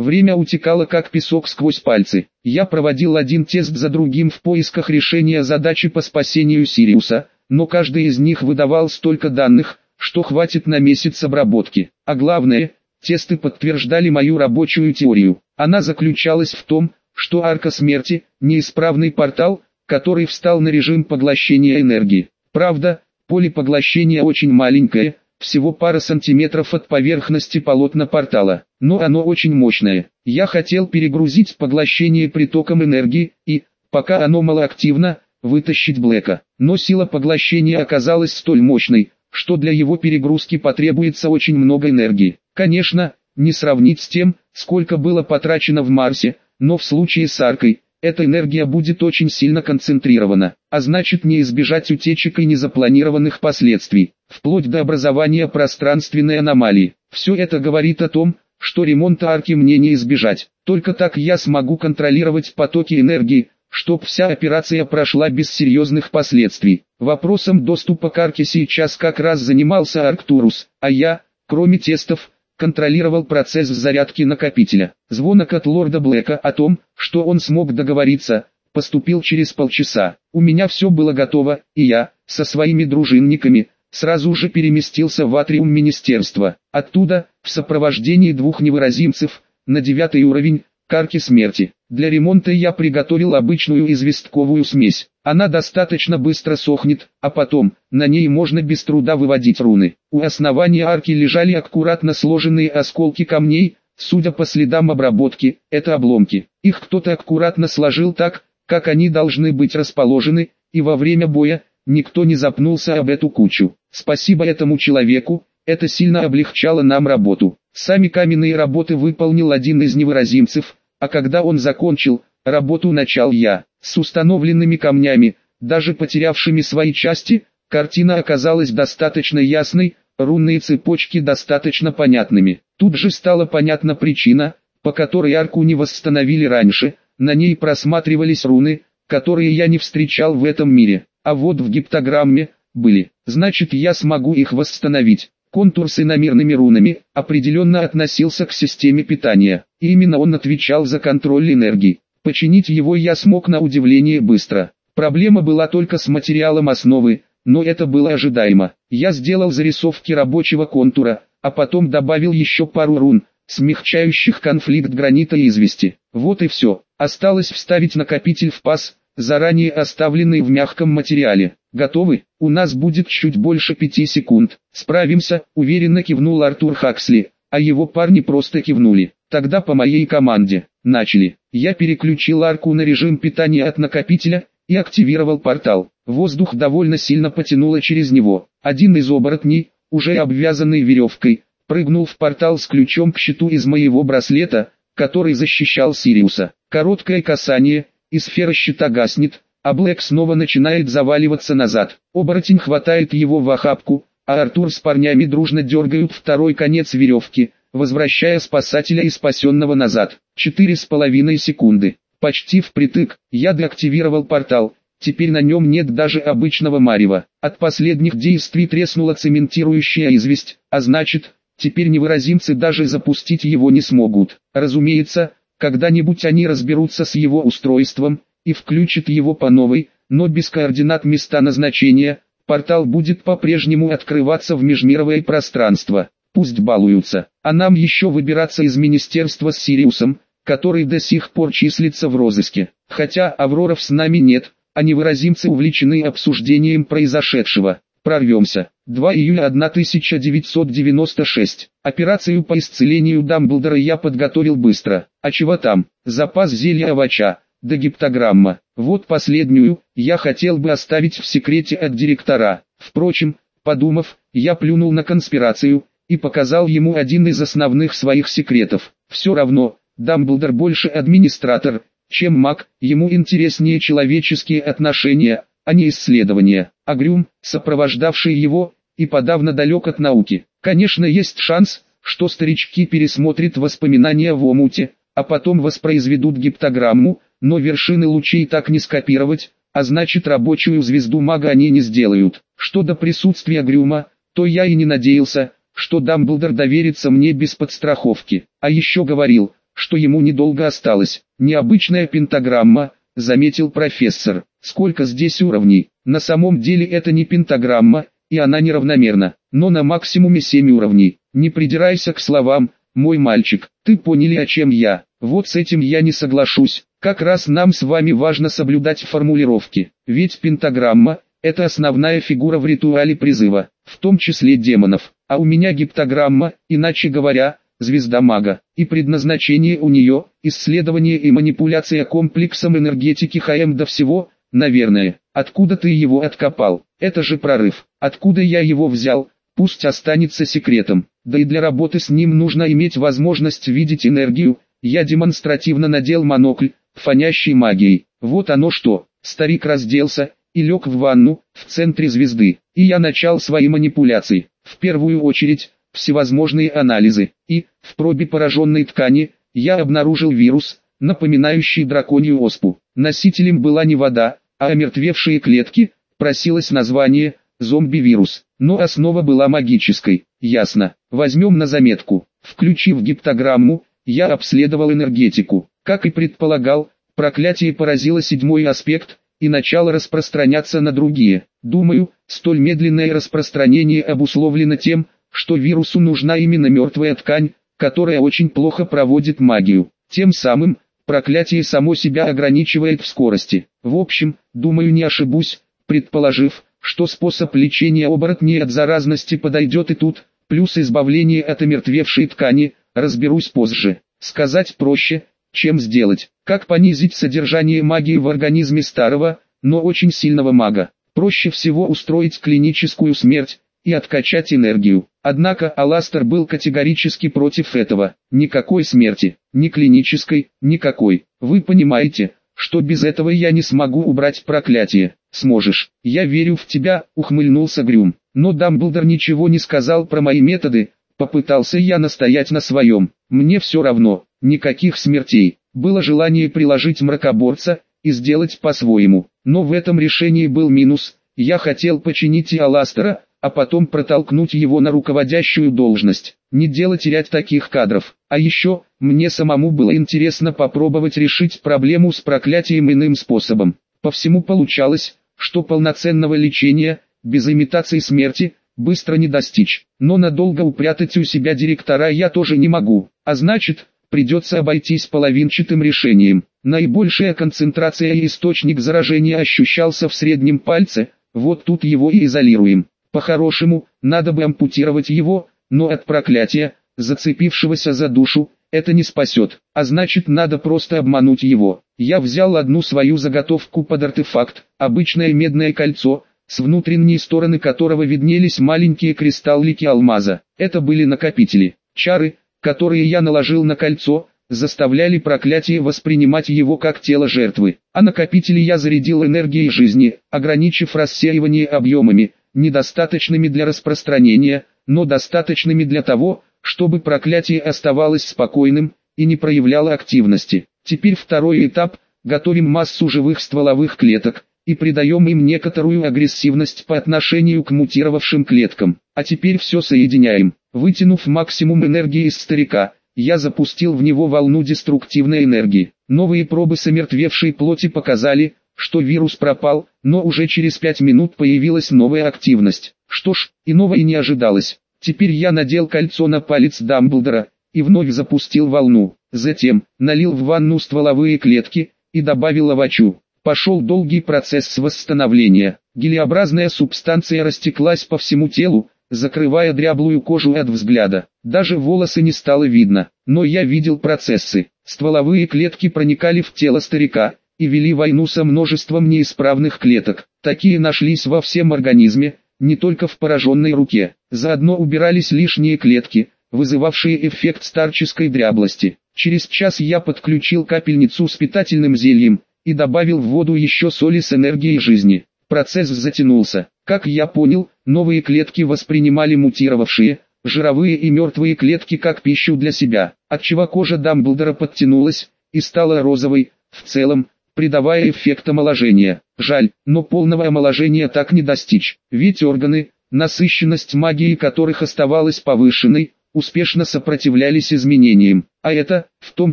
Время утекало как песок сквозь пальцы. Я проводил один тест за другим в поисках решения задачи по спасению Сириуса, но каждый из них выдавал столько данных, что хватит на месяц обработки. А главное, тесты подтверждали мою рабочую теорию. Она заключалась в том, что арка смерти – неисправный портал, который встал на режим поглощения энергии. Правда, поле поглощения очень маленькое, всего пара сантиметров от поверхности полотна портала, но оно очень мощное. Я хотел перегрузить поглощение притоком энергии и, пока оно малоактивно, вытащить Блэка. Но сила поглощения оказалась столь мощной, что для его перегрузки потребуется очень много энергии. Конечно, не сравнить с тем, сколько было потрачено в Марсе, но в случае с аркой, эта энергия будет очень сильно концентрирована, а значит не избежать утечек и незапланированных последствий, вплоть до образования пространственной аномалии. Все это говорит о том, что ремонта арки мне не избежать. Только так я смогу контролировать потоки энергии, чтоб вся операция прошла без серьезных последствий. Вопросом доступа к арке сейчас как раз занимался Арктурус, а я, кроме тестов, контролировал процесс зарядки накопителя. Звонок от лорда Блэка о том, что он смог договориться, поступил через полчаса. У меня все было готово, и я, со своими дружинниками, сразу же переместился в атриум министерства. Оттуда, в сопровождении двух невыразимцев, на девятый уровень, карки смерти. Для ремонта я приготовил обычную известковую смесь. Она достаточно быстро сохнет, а потом, на ней можно без труда выводить руны. У основания арки лежали аккуратно сложенные осколки камней, судя по следам обработки, это обломки. Их кто-то аккуратно сложил так, как они должны быть расположены, и во время боя, никто не запнулся об эту кучу. Спасибо этому человеку, это сильно облегчало нам работу. Сами каменные работы выполнил один из невыразимцев, а когда он закончил, работу начал я. С установленными камнями, даже потерявшими свои части, картина оказалась достаточно ясной, рунные цепочки достаточно понятными. Тут же стала понятна причина, по которой арку не восстановили раньше, на ней просматривались руны, которые я не встречал в этом мире, а вот в гиптограмме, были, значит я смогу их восстановить. Контур с иномерными рунами определенно относился к системе питания, и именно он отвечал за контроль энергии. Починить его я смог на удивление быстро. Проблема была только с материалом основы, но это было ожидаемо. Я сделал зарисовки рабочего контура, а потом добавил еще пару рун, смягчающих конфликт гранита и извести. Вот и все. Осталось вставить накопитель в паз, заранее оставленный в мягком материале. Готовы? У нас будет чуть больше пяти секунд. Справимся, уверенно кивнул Артур Хаксли, а его парни просто кивнули. Тогда по моей команде. Начали. Я переключил арку на режим питания от накопителя и активировал портал. Воздух довольно сильно потянуло через него. Один из оборотней, уже обвязанный веревкой, прыгнул в портал с ключом к щиту из моего браслета, который защищал Сириуса. Короткое касание, и сфера щита гаснет, а Блэк снова начинает заваливаться назад. Оборотень хватает его в охапку, а Артур с парнями дружно дергают второй конец веревки, возвращая спасателя и спасенного назад. Четыре с половиной секунды. Почти впритык, я деактивировал портал, теперь на нем нет даже обычного марева. От последних действий треснула цементирующая известь, а значит, теперь невыразимцы даже запустить его не смогут. Разумеется, когда-нибудь они разберутся с его устройством, и включат его по новой, но без координат места назначения, портал будет по-прежнему открываться в межмировое пространство. Пусть балуются, а нам еще выбираться из министерства с Сириусом, который до сих пор числится в розыске. Хотя Авроров с нами нет, а невыразимцы увлечены обсуждением произошедшего. Прорвемся. 2 июля 1996. Операцию по исцелению Дамблдора я подготовил быстро. А чего там? Запас зелья овоща, да гиптограмма. Вот последнюю, я хотел бы оставить в секрете от директора. Впрочем, подумав, я плюнул на конспирацию, и показал ему один из основных своих секретов. Все равно, Дамблдор больше администратор, чем маг, ему интереснее человеческие отношения, а не исследования. А Грюм, сопровождавший его, и подавно далек от науки. Конечно есть шанс, что старички пересмотрят воспоминания в омуте, а потом воспроизведут гиптограмму, но вершины лучей так не скопировать, а значит рабочую звезду мага они не сделают. Что до присутствия Грюма, то я и не надеялся, что Дамблдор доверится мне без подстраховки. А еще говорил, что ему недолго осталось. Необычная пентаграмма, заметил профессор. Сколько здесь уровней? На самом деле это не пентаграмма, и она неравномерна, но на максимуме 7 уровней. Не придирайся к словам, мой мальчик, ты поняли о чем я. Вот с этим я не соглашусь. Как раз нам с вами важно соблюдать формулировки. Ведь пентаграмма – это основная фигура в ритуале призыва, в том числе демонов. А у меня гиптограмма, иначе говоря, звезда мага, и предназначение у нее – исследование и манипуляция комплексом энергетики ХМ до всего, наверное. Откуда ты его откопал? Это же прорыв. Откуда я его взял? Пусть останется секретом. Да и для работы с ним нужно иметь возможность видеть энергию. Я демонстративно надел монокль, фонящий магией. Вот оно что. Старик разделся и лег в ванну в центре звезды. И я начал свои манипуляции. В первую очередь, всевозможные анализы, и, в пробе пораженной ткани, я обнаружил вирус, напоминающий драконью оспу. Носителем была не вода, а омертвевшие клетки, просилось название «зомби-вирус», но основа была магической, ясно, возьмем на заметку. Включив гиптограмму, я обследовал энергетику. Как и предполагал, проклятие поразило седьмой аспект, и начало распространяться на другие. Думаю, столь медленное распространение обусловлено тем, что вирусу нужна именно мертвая ткань, которая очень плохо проводит магию. Тем самым, проклятие само себя ограничивает в скорости. В общем, думаю не ошибусь, предположив, что способ лечения оборотней от заразности подойдет и тут, плюс избавление от омертвевшей ткани, разберусь позже. Сказать проще, чем сделать. Как понизить содержание магии в организме старого, но очень сильного мага. Проще всего устроить клиническую смерть, и откачать энергию. Однако Аластер был категорически против этого. Никакой смерти, ни клинической, никакой. Вы понимаете, что без этого я не смогу убрать проклятие. Сможешь. Я верю в тебя, ухмыльнулся Грюм. Но Дамблдор ничего не сказал про мои методы. Попытался я настоять на своем. Мне все равно, никаких смертей. Было желание приложить мракоборца и сделать по-своему. Но в этом решении был минус. Я хотел починить и Аластера, а потом протолкнуть его на руководящую должность. Не дело терять таких кадров. А еще, мне самому было интересно попробовать решить проблему с проклятием иным способом. По всему получалось, что полноценного лечения, без имитации смерти, быстро не достичь. Но надолго упрятать у себя директора я тоже не могу. А значит, придется обойтись половинчатым решением. Наибольшая концентрация и источник заражения ощущался в среднем пальце, вот тут его и изолируем. По-хорошему, надо бы ампутировать его, но от проклятия, зацепившегося за душу, это не спасет, а значит надо просто обмануть его. Я взял одну свою заготовку под артефакт, обычное медное кольцо, с внутренней стороны которого виднелись маленькие кристаллики алмаза. Это были накопители. Чары, которые я наложил на кольцо, заставляли проклятие воспринимать его как тело жертвы. А накопители я зарядил энергией жизни, ограничив рассеивание объемами, недостаточными для распространения, но достаточными для того, чтобы проклятие оставалось спокойным и не проявляло активности. Теперь второй этап, готовим массу живых стволовых клеток, и придаем им некоторую агрессивность по отношению к мутировавшим клеткам. А теперь все соединяем. Вытянув максимум энергии из старика, я запустил в него волну деструктивной энергии. Новые пробы с омертвевшей плоти показали, что вирус пропал, но уже через пять минут появилась новая активность. Что ж, иного и не ожидалось. Теперь я надел кольцо на палец Дамблдора, и вновь запустил волну. Затем, налил в ванну стволовые клетки, и добавил овощу. Пошел долгий процесс восстановления. Гелеобразная субстанция растеклась по всему телу, закрывая дряблую кожу от взгляда. Даже волосы не стало видно, но я видел процессы. Стволовые клетки проникали в тело старика, и вели войну со множеством неисправных клеток. Такие нашлись во всем организме, не только в пораженной руке. Заодно убирались лишние клетки, вызывавшие эффект старческой дряблости. Через час я подключил капельницу с питательным зельем и добавил в воду еще соли с энергией жизни. Процесс затянулся. Как я понял, новые клетки воспринимали мутировавшие, жировые и мертвые клетки как пищу для себя, отчего кожа Дамблдора подтянулась и стала розовой. В целом, придавая эффект омоложения. Жаль, но полного омоложения так не достичь, ведь органы, насыщенность магии которых оставалась повышенной, успешно сопротивлялись изменениям, а это, в том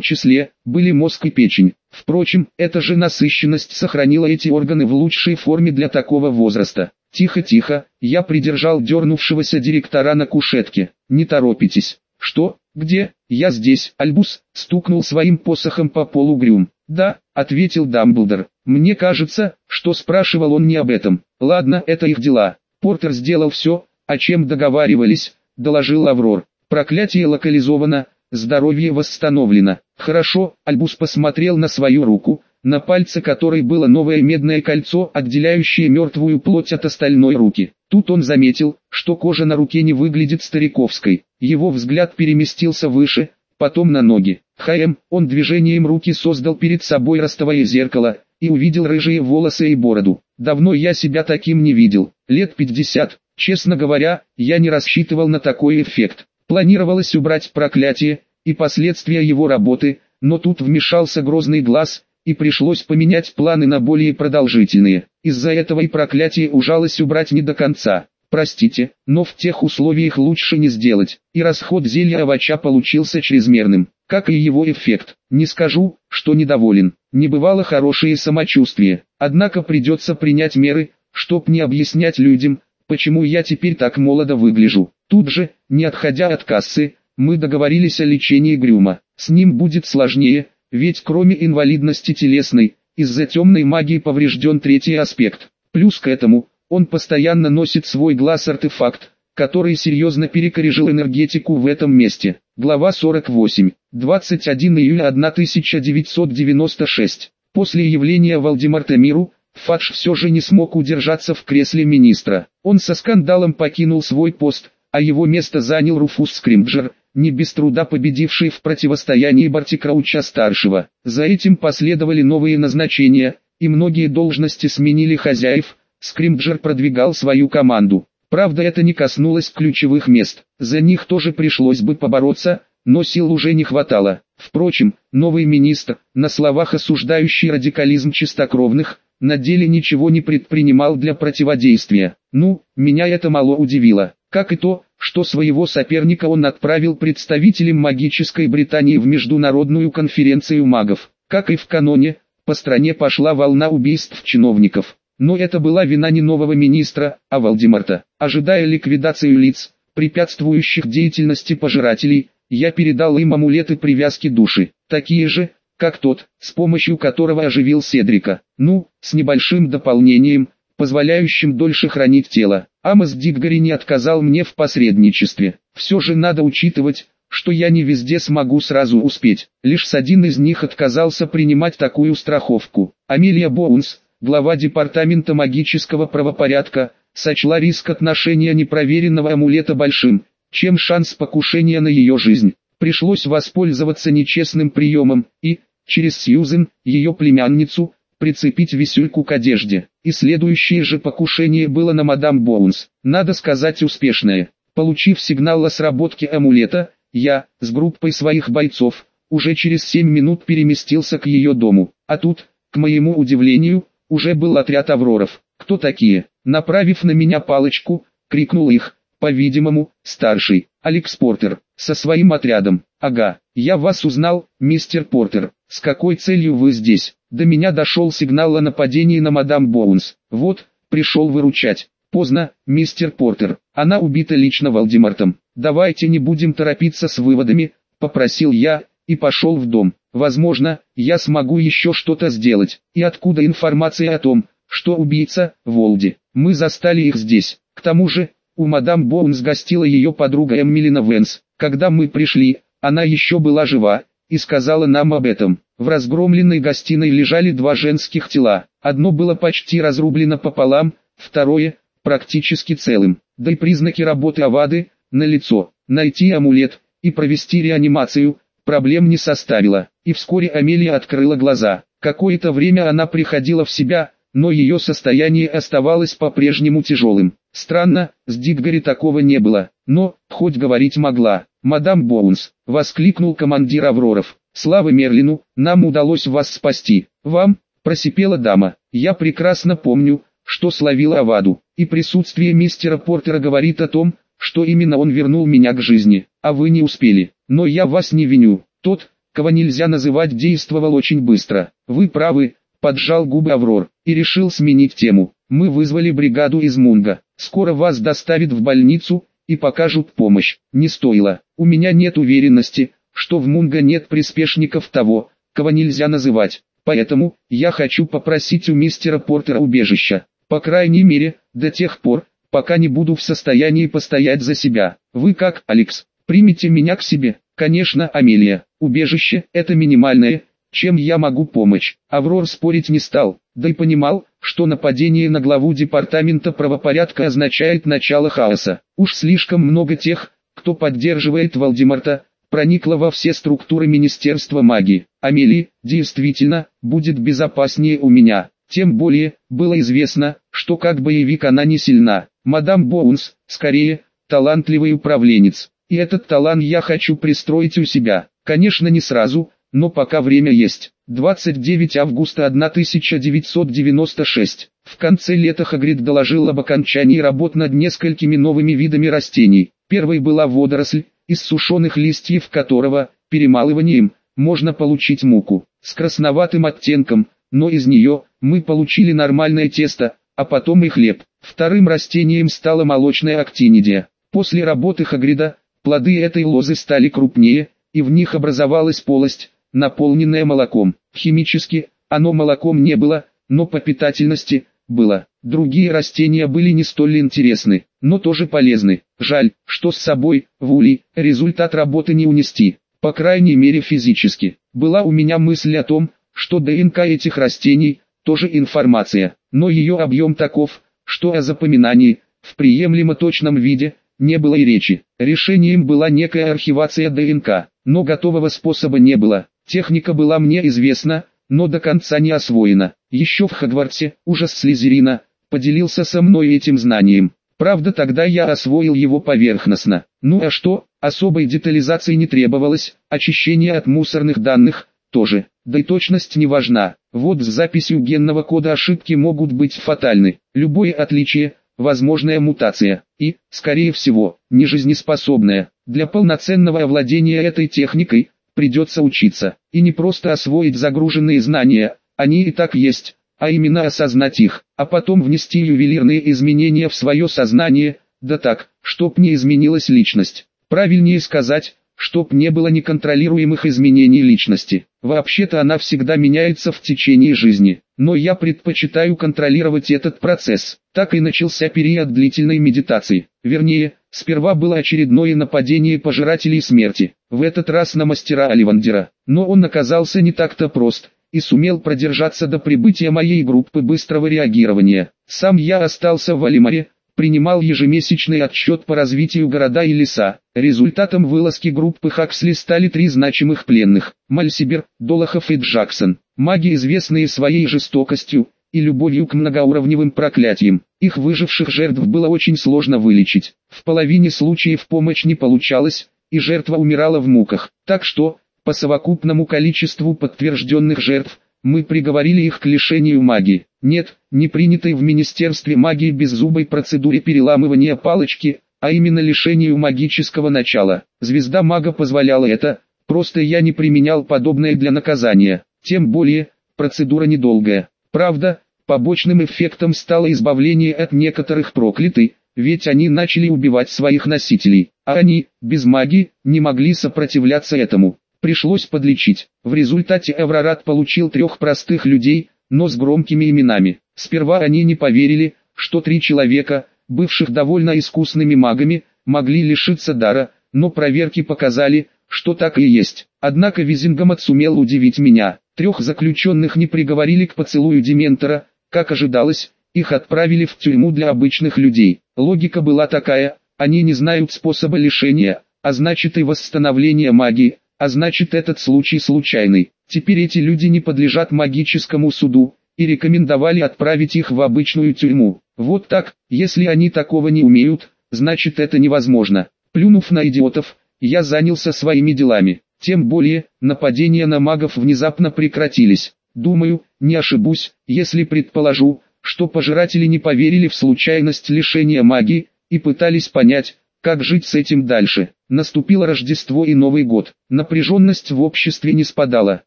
числе, были мозг и печень. Впрочем, эта же насыщенность сохранила эти органы в лучшей форме для такого возраста. Тихо-тихо, я придержал дернувшегося директора на кушетке. Не торопитесь. Что? Где? Я здесь. Альбус стукнул своим посохом по полу Грюм. Да, ответил Дамблдор. Мне кажется, что спрашивал он не об этом. Ладно, это их дела. Портер сделал все, о чем договаривались, доложил Аврор. Проклятие локализовано, здоровье восстановлено. Хорошо, Альбус посмотрел на свою руку, на пальце которой было новое медное кольцо, отделяющее мертвую плоть от остальной руки. Тут он заметил, что кожа на руке не выглядит стариковской. Его взгляд переместился выше, потом на ноги. ХМ, он движением руки создал перед собой ростовое зеркало, и увидел рыжие волосы и бороду. Давно я себя таким не видел, лет 50. Честно говоря, я не рассчитывал на такой эффект. Планировалось убрать проклятие и последствия его работы, но тут вмешался грозный глаз, и пришлось поменять планы на более продолжительные. Из-за этого и проклятие ужалось убрать не до конца. Простите, но в тех условиях лучше не сделать, и расход зелья овоща получился чрезмерным, как и его эффект. Не скажу, что недоволен, не бывало хорошее самочувствие, однако придется принять меры, чтоб не объяснять людям, почему я теперь так молодо выгляжу. Тут же, не отходя от кассы, мы договорились о лечении Грюма. С ним будет сложнее, ведь кроме инвалидности телесной, из-за темной магии поврежден третий аспект. Плюс к этому, он постоянно носит свой глаз-артефакт, который серьезно перекорежил энергетику в этом месте. Глава 48. 21 июля 1996. После явления Валдемарта миру, Фадж все же не смог удержаться в кресле министра. Он со скандалом покинул свой пост, а его место занял Руфус Скримджер, не без труда победивший в противостоянии Бартикрауча-старшего. За этим последовали новые назначения, и многие должности сменили хозяев, Скримджер продвигал свою команду. Правда это не коснулось ключевых мест, за них тоже пришлось бы побороться, но сил уже не хватало. Впрочем, новый министр, на словах осуждающий радикализм чистокровных, на деле ничего не предпринимал для противодействия. Ну, меня это мало удивило, как и то, что своего соперника он отправил представителем магической Британии в Международную конференцию магов. Как и в каноне, по стране пошла волна убийств чиновников. Но это была вина не нового министра, а Валдемарта. Ожидая ликвидацию лиц, препятствующих деятельности пожирателей, я передал им амулеты привязки души, такие же, как тот, с помощью которого оживил Седрика. Ну, с небольшим дополнением, позволяющим дольше хранить тело. Амос Диггори не отказал мне в посредничестве. Все же надо учитывать, что я не везде смогу сразу успеть. Лишь с один из них отказался принимать такую страховку. Амелия Боунс, глава департамента магического правопорядка, сочла риск отношения непроверенного амулета большим, чем шанс покушения на ее жизнь. Пришлось воспользоваться нечестным приемом и, через Сьюзен, ее племянницу, прицепить висюльку к одежде. И следующее же покушение было на мадам Боунс, надо сказать успешное. Получив сигнал о сработке амулета, я, с группой своих бойцов, уже через 7 минут переместился к ее дому. А тут, к моему удивлению, уже был отряд авроров. Кто такие? Направив на меня палочку, крикнул их, по-видимому, старший, Алекс Портер, со своим отрядом. Ага, я вас узнал, мистер Портер. С какой целью вы здесь? До меня дошел сигнал о нападении на мадам Боунс. Вот, пришел выручать. Поздно, мистер Портер. Она убита лично Валдемартом. Давайте не будем торопиться с выводами, попросил я, и пошел в дом. Возможно, я смогу еще что-то сделать. И откуда информация о том, что убийца – Волди? Мы застали их здесь. К тому же, у мадам Боунс гостила ее подруга Эмилина Венс. Когда мы пришли, она еще была жива, и сказала нам об этом. В разгромленной гостиной лежали два женских тела. Одно было почти разрублено пополам, второе – практически целым. Да и признаки работы Авады – налицо. Найти амулет и провести реанимацию – проблем не составило. И вскоре Амелия открыла глаза. Какое-то время она приходила в себя, но ее состояние оставалось по-прежнему тяжелым. Странно, с Диггори такого не было, но, хоть говорить могла. «Мадам Боунс», — воскликнул командир Авроров, — «слава Мерлину, нам удалось вас спасти». «Вам?» — просипела дама. «Я прекрасно помню, что словила Аваду, и присутствие мистера Портера говорит о том, что именно он вернул меня к жизни, а вы не успели. Но я вас не виню. Тот, кого нельзя называть, действовал очень быстро. Вы правы, поджал губы Аврор, и решил сменить тему. Мы вызвали бригаду из Мунга. Скоро вас доставят в больницу и покажут помощь. Не стоило. У меня нет уверенности, что в Мунга нет приспешников того, кого нельзя называть. Поэтому, я хочу попросить у мистера Портера убежища. По крайней мере, до тех пор, пока не буду в состоянии постоять за себя. Вы как, Алекс, примите меня к себе? Конечно, Амелия. Убежище – это минимальное, чем я могу помочь. Аврор спорить не стал, да и понимал, что нападение на главу департамента правопорядка означает начало хаоса. Уж слишком много тех, кто поддерживает Валдемарта, проникло во все структуры Министерства магии. Амелии, действительно, будет безопаснее у меня. Тем более, было известно, что как боевик она не сильна. Мадам Боунс, скорее, талантливый управленец. И этот талант я хочу пристроить у себя. Конечно не сразу, но пока время есть. 29 августа 1996. В конце лета Хагрид доложил об окончании работ над несколькими новыми видами растений. Первой была водоросль, из сушеных листьев которого, перемалыванием, можно получить муку. С красноватым оттенком, но из нее, мы получили нормальное тесто, а потом и хлеб. Вторым растением стала молочная актинидия. После работы Хагрида, плоды этой лозы стали крупнее, и в них образовалась полость, наполненная молоком. Химически, оно молоком не было, но по питательности, было. Другие растения были не столь интересны, но тоже полезны. Жаль, что с собой, в улей, результат работы не унести, по крайней мере физически. Была у меня мысль о том, что ДНК этих растений, тоже информация, но ее объем таков, что о запоминании, в приемлемо точном виде, не было и речи. Решением была некая архивация ДНК, но готового способа не было. Техника была мне известна, но до конца не освоена. Еще в Хогвартсе, ужас Слизерина, поделился со мной этим знанием. Правда тогда я освоил его поверхностно. Ну а что, особой детализации не требовалось, очищение от мусорных данных, тоже. Да и точность не важна. Вот с записью генного кода ошибки могут быть фатальны. Любое отличие, возможная мутация, и, скорее всего, не жизнеспособная. Для полноценного овладения этой техникой, придется учиться, и не просто освоить загруженные знания, они и так есть, а именно осознать их, а потом внести ювелирные изменения в свое сознание, да так, чтоб не изменилась личность. Правильнее сказать, чтоб не было неконтролируемых изменений личности. Вообще-то она всегда меняется в течение жизни, но я предпочитаю контролировать этот процесс. Так и начался период длительной медитации. Вернее, сперва было очередное нападение пожирателей смерти, в этот раз на мастера Оливандера. Но он оказался не так-то прост, и сумел продержаться до прибытия моей группы быстрого реагирования. Сам я остался в Алимаре, принимал ежемесячный отчет по развитию города и леса. Результатом вылазки группы Хаксли стали три значимых пленных – Мальсибер, Долохов и Джексон. Маги, известные своей жестокостью и любовью к многоуровневым проклятиям. Их выживших жертв было очень сложно вылечить. В половине случаев помощь не получалась, и жертва умирала в муках. Так что, по совокупному количеству подтвержденных жертв, мы приговорили их к лишению магии. Нет, не принятой в Министерстве магии беззубой процедуре переламывания палочки, а именно лишению магического начала. Звезда мага позволяла это, просто я не применял подобное для наказания. Тем более, процедура недолгая. Правда, побочным эффектом стало избавление от некоторых проклятый, ведь они начали убивать своих носителей, а они, без магии, не могли сопротивляться этому пришлось подлечить. В результате Эврорат получил трех простых людей, но с громкими именами. Сперва они не поверили, что три человека, бывших довольно искусными магами, могли лишиться дара, но проверки показали, что так и есть. Однако Визингомат сумел удивить меня. Трех заключенных не приговорили к поцелую Дементора, как ожидалось, их отправили в тюрьму для обычных людей. Логика была такая, они не знают способа лишения, а значит и восстановления магии, а значит этот случай случайный. Теперь эти люди не подлежат магическому суду, и рекомендовали отправить их в обычную тюрьму. Вот так, если они такого не умеют, значит это невозможно. Плюнув на идиотов, я занялся своими делами. Тем более, нападения на магов внезапно прекратились. Думаю, не ошибусь, если предположу, что пожиратели не поверили в случайность лишения магии, и пытались понять, как жить с этим дальше. Наступило Рождество и Новый год. Напряженность в обществе не спадала.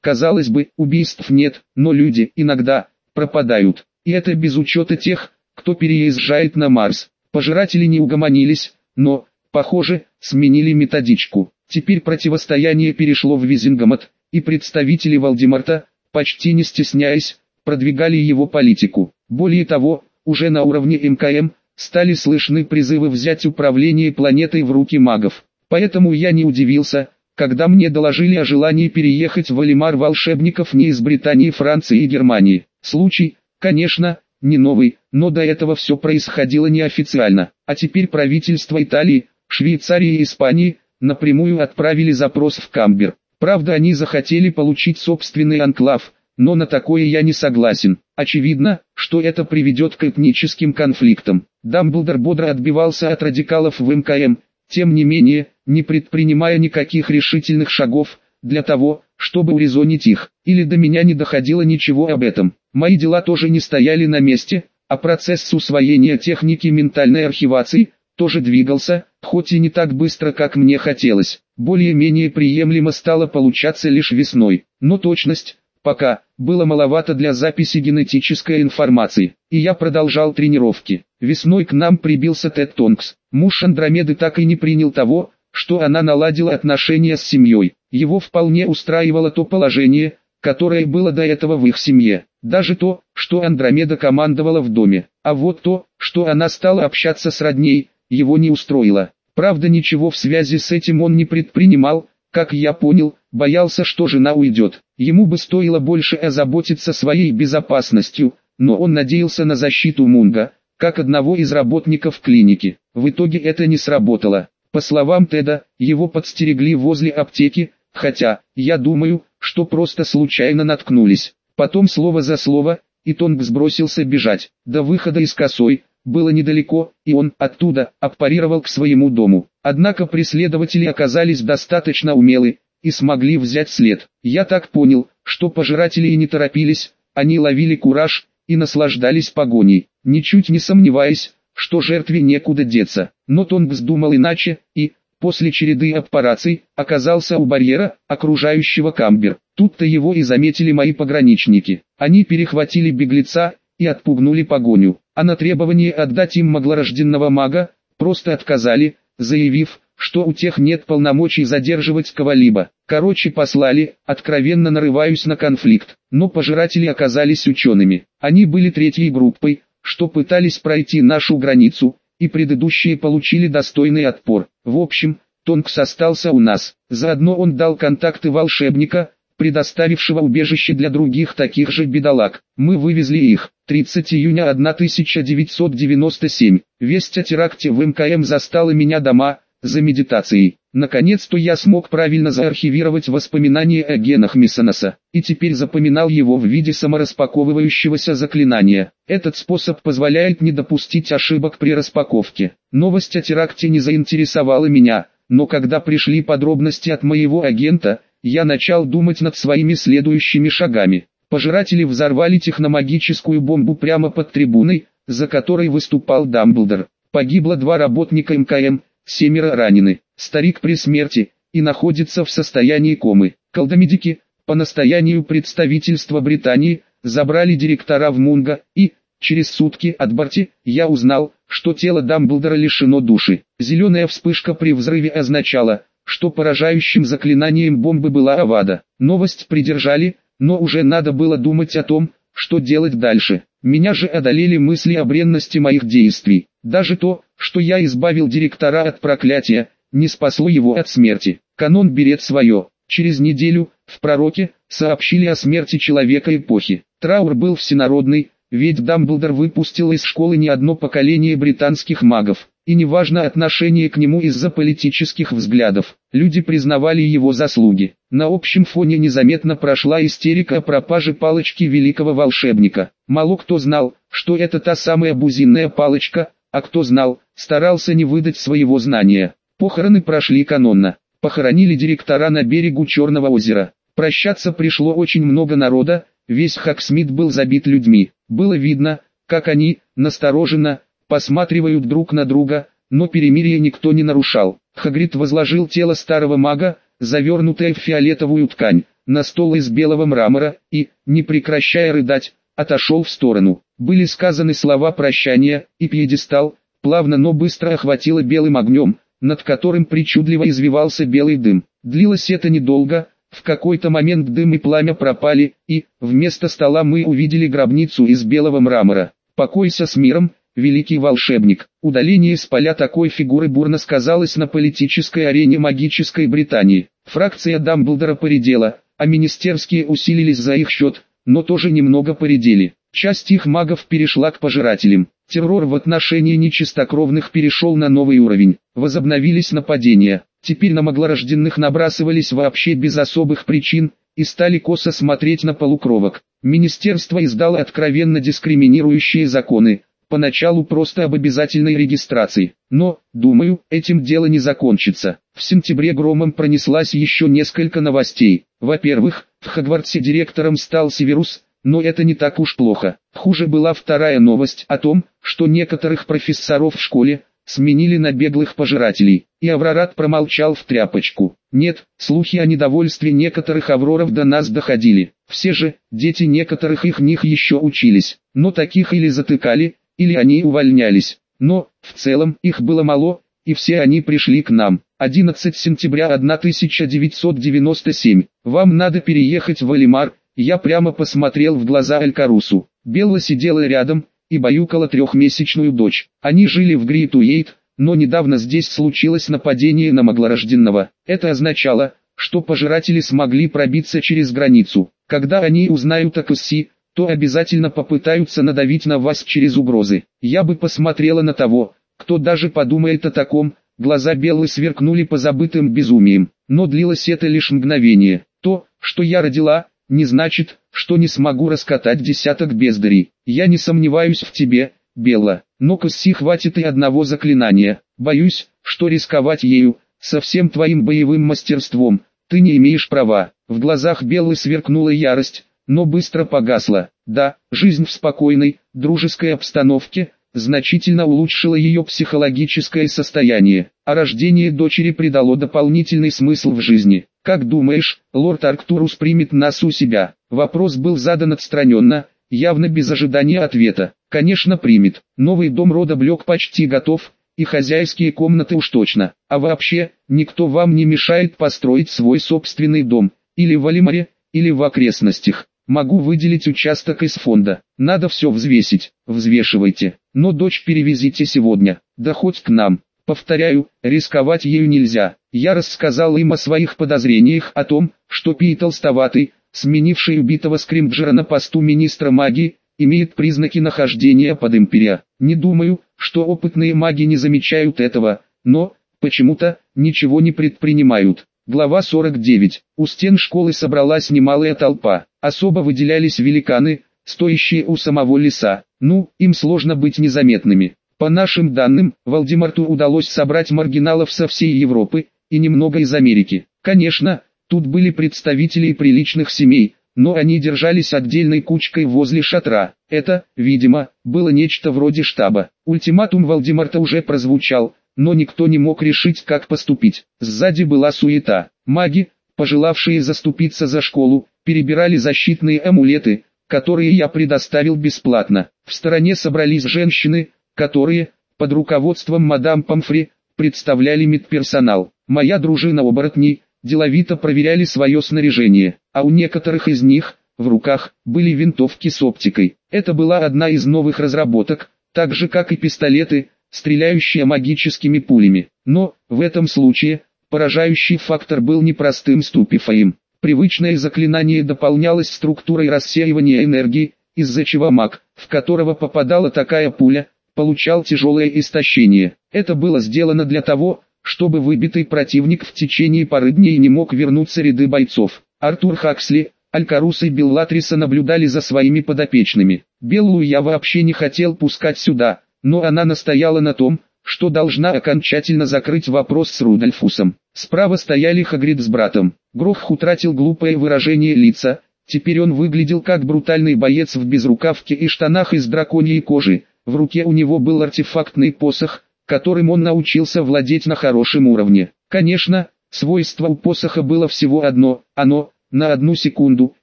Казалось бы, убийств нет, но люди иногда пропадают. И это без учета тех, кто переезжает на Марс. Пожиратели не угомонились, но, похоже, сменили методичку. Теперь противостояние перешло в Визингомат, и представители Валдемарта, почти не стесняясь, продвигали его политику. Более того, уже на уровне МКМ, стали слышны призывы взять управление планетой в руки магов. Поэтому я не удивился, когда мне доложили о желании переехать в Алимар волшебников не из Британии, Франции и Германии. Случай, конечно, не новый, но до этого все происходило неофициально. А теперь правительство Италии, Швейцарии и Испании напрямую отправили запрос в Камбер. Правда они захотели получить собственный анклав, но на такое я не согласен. Очевидно, что это приведет к этническим конфликтам. Дамблдор бодро отбивался от радикалов в МКМ, тем не менее, не предпринимая никаких решительных шагов, для того, чтобы урезонить их, или до меня не доходило ничего об этом. Мои дела тоже не стояли на месте, а процесс усвоения техники ментальной архивации тоже двигался, хоть и не так быстро, как мне хотелось. Более-менее приемлемо стало получаться лишь весной, но точность, пока, было маловато для записи генетической информации, и я продолжал тренировки. Весной к нам прибился Тед Тонкс. Муж Андромеды так и не принял того, что она наладила отношения с семьей. Его вполне устраивало то положение, которое было до этого в их семье. Даже то, что Андромеда командовала в доме. А вот то, что она стала общаться с родней, его не устроило. Правда ничего в связи с этим он не предпринимал, как я понял, боялся, что жена уйдет. Ему бы стоило больше озаботиться своей безопасностью, но он надеялся на защиту Мунга, как одного из работников клиники. В итоге это не сработало. По словам Теда, его подстерегли возле аптеки, хотя, я думаю, что просто случайно наткнулись. Потом слово за слово, и Тонг сбросился бежать. До выхода из косой, было недалеко, и он оттуда аппарировал к своему дому. Однако преследователи оказались достаточно умелы, и смогли взять след. Я так понял, что пожиратели и не торопились, они ловили кураж, и наслаждались погоней, ничуть не сомневаясь, что жертве некуда деться. Но Тонгс думал иначе, и, после череды операций, оказался у барьера, окружающего Камбер. Тут-то его и заметили мои пограничники. Они перехватили беглеца и отпугнули погоню, а на требование отдать им маглорожденного мага, просто отказали, заявив, что у тех нет полномочий задерживать кого-либо. Короче послали, откровенно нарываюсь на конфликт, но пожиратели оказались учеными. Они были третьей группой, что пытались пройти нашу границу, и предыдущие получили достойный отпор. В общем, Тонкс остался у нас. Заодно он дал контакты волшебника, предоставившего убежище для других таких же бедолаг. Мы вывезли их. 30 июня 1997. Весть о теракте в МКМ застала меня дома, за медитацией. Наконец-то я смог правильно заархивировать воспоминания о генах Миссонаса, и теперь запоминал его в виде самораспаковывающегося заклинания. Этот способ позволяет не допустить ошибок при распаковке. Новость о теракте не заинтересовала меня, но когда пришли подробности от моего агента, я начал думать над своими следующими шагами. Пожиратели взорвали техномагическую бомбу прямо под трибуной, за которой выступал Дамблдор. Погибло два работника МКМ, семеро ранены, старик при смерти, и находится в состоянии комы. Колдомедики, по настоянию представительства Британии, забрали директора в Мунга, и, через сутки от Барти, я узнал, что тело Дамблдора лишено души. Зеленая вспышка при взрыве означала, что поражающим заклинанием бомбы была Авада. Новость придержали, но уже надо было думать о том, что делать дальше. Меня же одолели мысли о бренности моих действий. Даже то, что я избавил директора от проклятия, не спасло его от смерти. Канон берет свое. Через неделю, в пророке, сообщили о смерти человека эпохи. Траур был всенародный, ведь Дамблдор выпустил из школы не одно поколение британских магов, и неважно отношение к нему из-за политических взглядов, люди признавали его заслуги. На общем фоне незаметно прошла истерика о пропаже палочки великого волшебника. Мало кто знал, что это та самая бузинная палочка, а кто знал, старался не выдать своего знания. Похороны прошли канонно. Похоронили директора на берегу Черного озера. Прощаться пришло очень много народа, весь Хаксмит был забит людьми. Было видно, как они, настороженно, посматривают друг на друга, но перемирие никто не нарушал. Хагрид возложил тело старого мага, завернутое в фиолетовую ткань, на стол из белого мрамора, и, не прекращая рыдать, отошел в сторону. Были сказаны слова прощания, и пьедестал, плавно но быстро охватило белым огнем, над которым причудливо извивался белый дым. Длилось это недолго, в какой-то момент дым и пламя пропали, и, вместо стола мы увидели гробницу из белого мрамора. «Покойся с миром, великий волшебник». Удаление с поля такой фигуры бурно сказалось на политической арене магической Британии. Фракция Дамблдора поредела, а министерские усилились за их счет, но тоже немного поредели. Часть их магов перешла к пожирателям. Террор в отношении нечистокровных перешел на новый уровень. Возобновились нападения. Теперь на маглорожденных набрасывались вообще без особых причин, и стали косо смотреть на полукровок. Министерство издало откровенно дискриминирующие законы, поначалу просто об обязательной регистрации. Но, думаю, этим дело не закончится. В сентябре громом пронеслась еще несколько новостей. Во-первых, в Хогвартсе директором стал Северус, но это не так уж плохо. Хуже была вторая новость о том, что некоторых профессоров в школе сменили на беглых пожирателей, и Аврорат промолчал в тряпочку. Нет, слухи о недовольстве некоторых Авроров до нас доходили. Все же, дети некоторых их них еще учились, но таких или затыкали, или они увольнялись. Но, в целом, их было мало, и все они пришли к нам. 11 сентября 1997. Вам надо переехать в Алимар, я прямо посмотрел в глаза Алькарусу. Белла сидела рядом и баюкала трехмесячную дочь. Они жили в Гритуэйт, но недавно здесь случилось нападение на маглорожденного. Это означало, что пожиратели смогли пробиться через границу. Когда они узнают о Кусси, то обязательно попытаются надавить на вас через угрозы. Я бы посмотрела на того, кто даже подумает о таком, глаза Беллы сверкнули по забытым безумием, но длилось это лишь мгновение. То, что я родила, не значит, что не смогу раскатать десяток бездарей. Я не сомневаюсь в тебе, Белла, но Касси хватит и одного заклинания. Боюсь, что рисковать ею, со всем твоим боевым мастерством, ты не имеешь права. В глазах Беллы сверкнула ярость, но быстро погасла. Да, жизнь в спокойной, дружеской обстановке, значительно улучшила ее психологическое состояние, а рождение дочери придало дополнительный смысл в жизни. «Как думаешь, лорд Арктурус примет нас у себя?» Вопрос был задан отстраненно, явно без ожидания ответа. «Конечно примет. Новый дом рода Блек почти готов, и хозяйские комнаты уж точно. А вообще, никто вам не мешает построить свой собственный дом, или в Алимаре, или в окрестностях. Могу выделить участок из фонда. Надо все взвесить. Взвешивайте. Но дочь перевезите сегодня. Да хоть к нам. Повторяю, рисковать ею нельзя. Я рассказал им о своих подозрениях о том, что Пи толстоватый, сменивший убитого Скримджера на посту министра магии, имеет признаки нахождения под империя. Не думаю, что опытные маги не замечают этого, но, почему-то, ничего не предпринимают. Глава 49. У стен школы собралась немалая толпа. Особо выделялись великаны, стоящие у самого леса. Ну, им сложно быть незаметными. По нашим данным, Валдемарту удалось собрать маргиналов со всей Европы, и немного из Америки. Конечно, тут были представители приличных семей, но они держались отдельной кучкой возле шатра. Это, видимо, было нечто вроде штаба. Ультиматум Валдемарта уже прозвучал, но никто не мог решить, как поступить. Сзади была суета. Маги, пожелавшие заступиться за школу, перебирали защитные амулеты, которые я предоставил бесплатно. В стороне собрались женщины, которые, под руководством мадам Памфри, представляли медперсонал. Моя дружина оборотней, деловито проверяли свое снаряжение, а у некоторых из них, в руках, были винтовки с оптикой. Это была одна из новых разработок, так же как и пистолеты, стреляющие магическими пулями. Но, в этом случае, поражающий фактор был непростым ступифаем. Привычное заклинание дополнялось структурой рассеивания энергии, из-за чего маг, в которого попадала такая пуля, получал тяжелое истощение. Это было сделано для того, чтобы выбитый противник в течение пары дней не мог вернуться ряды бойцов. Артур Хаксли, Алькарус и Беллатриса наблюдали за своими подопечными. Беллу я вообще не хотел пускать сюда, но она настояла на том, что должна окончательно закрыть вопрос с Рудольфусом. Справа стояли Хагрид с братом. Грох утратил глупое выражение лица, теперь он выглядел как брутальный боец в безрукавке и штанах из драконьей кожи, в руке у него был артефактный посох, которым он научился владеть на хорошем уровне. Конечно, свойство у посоха было всего одно, оно, на одну секунду,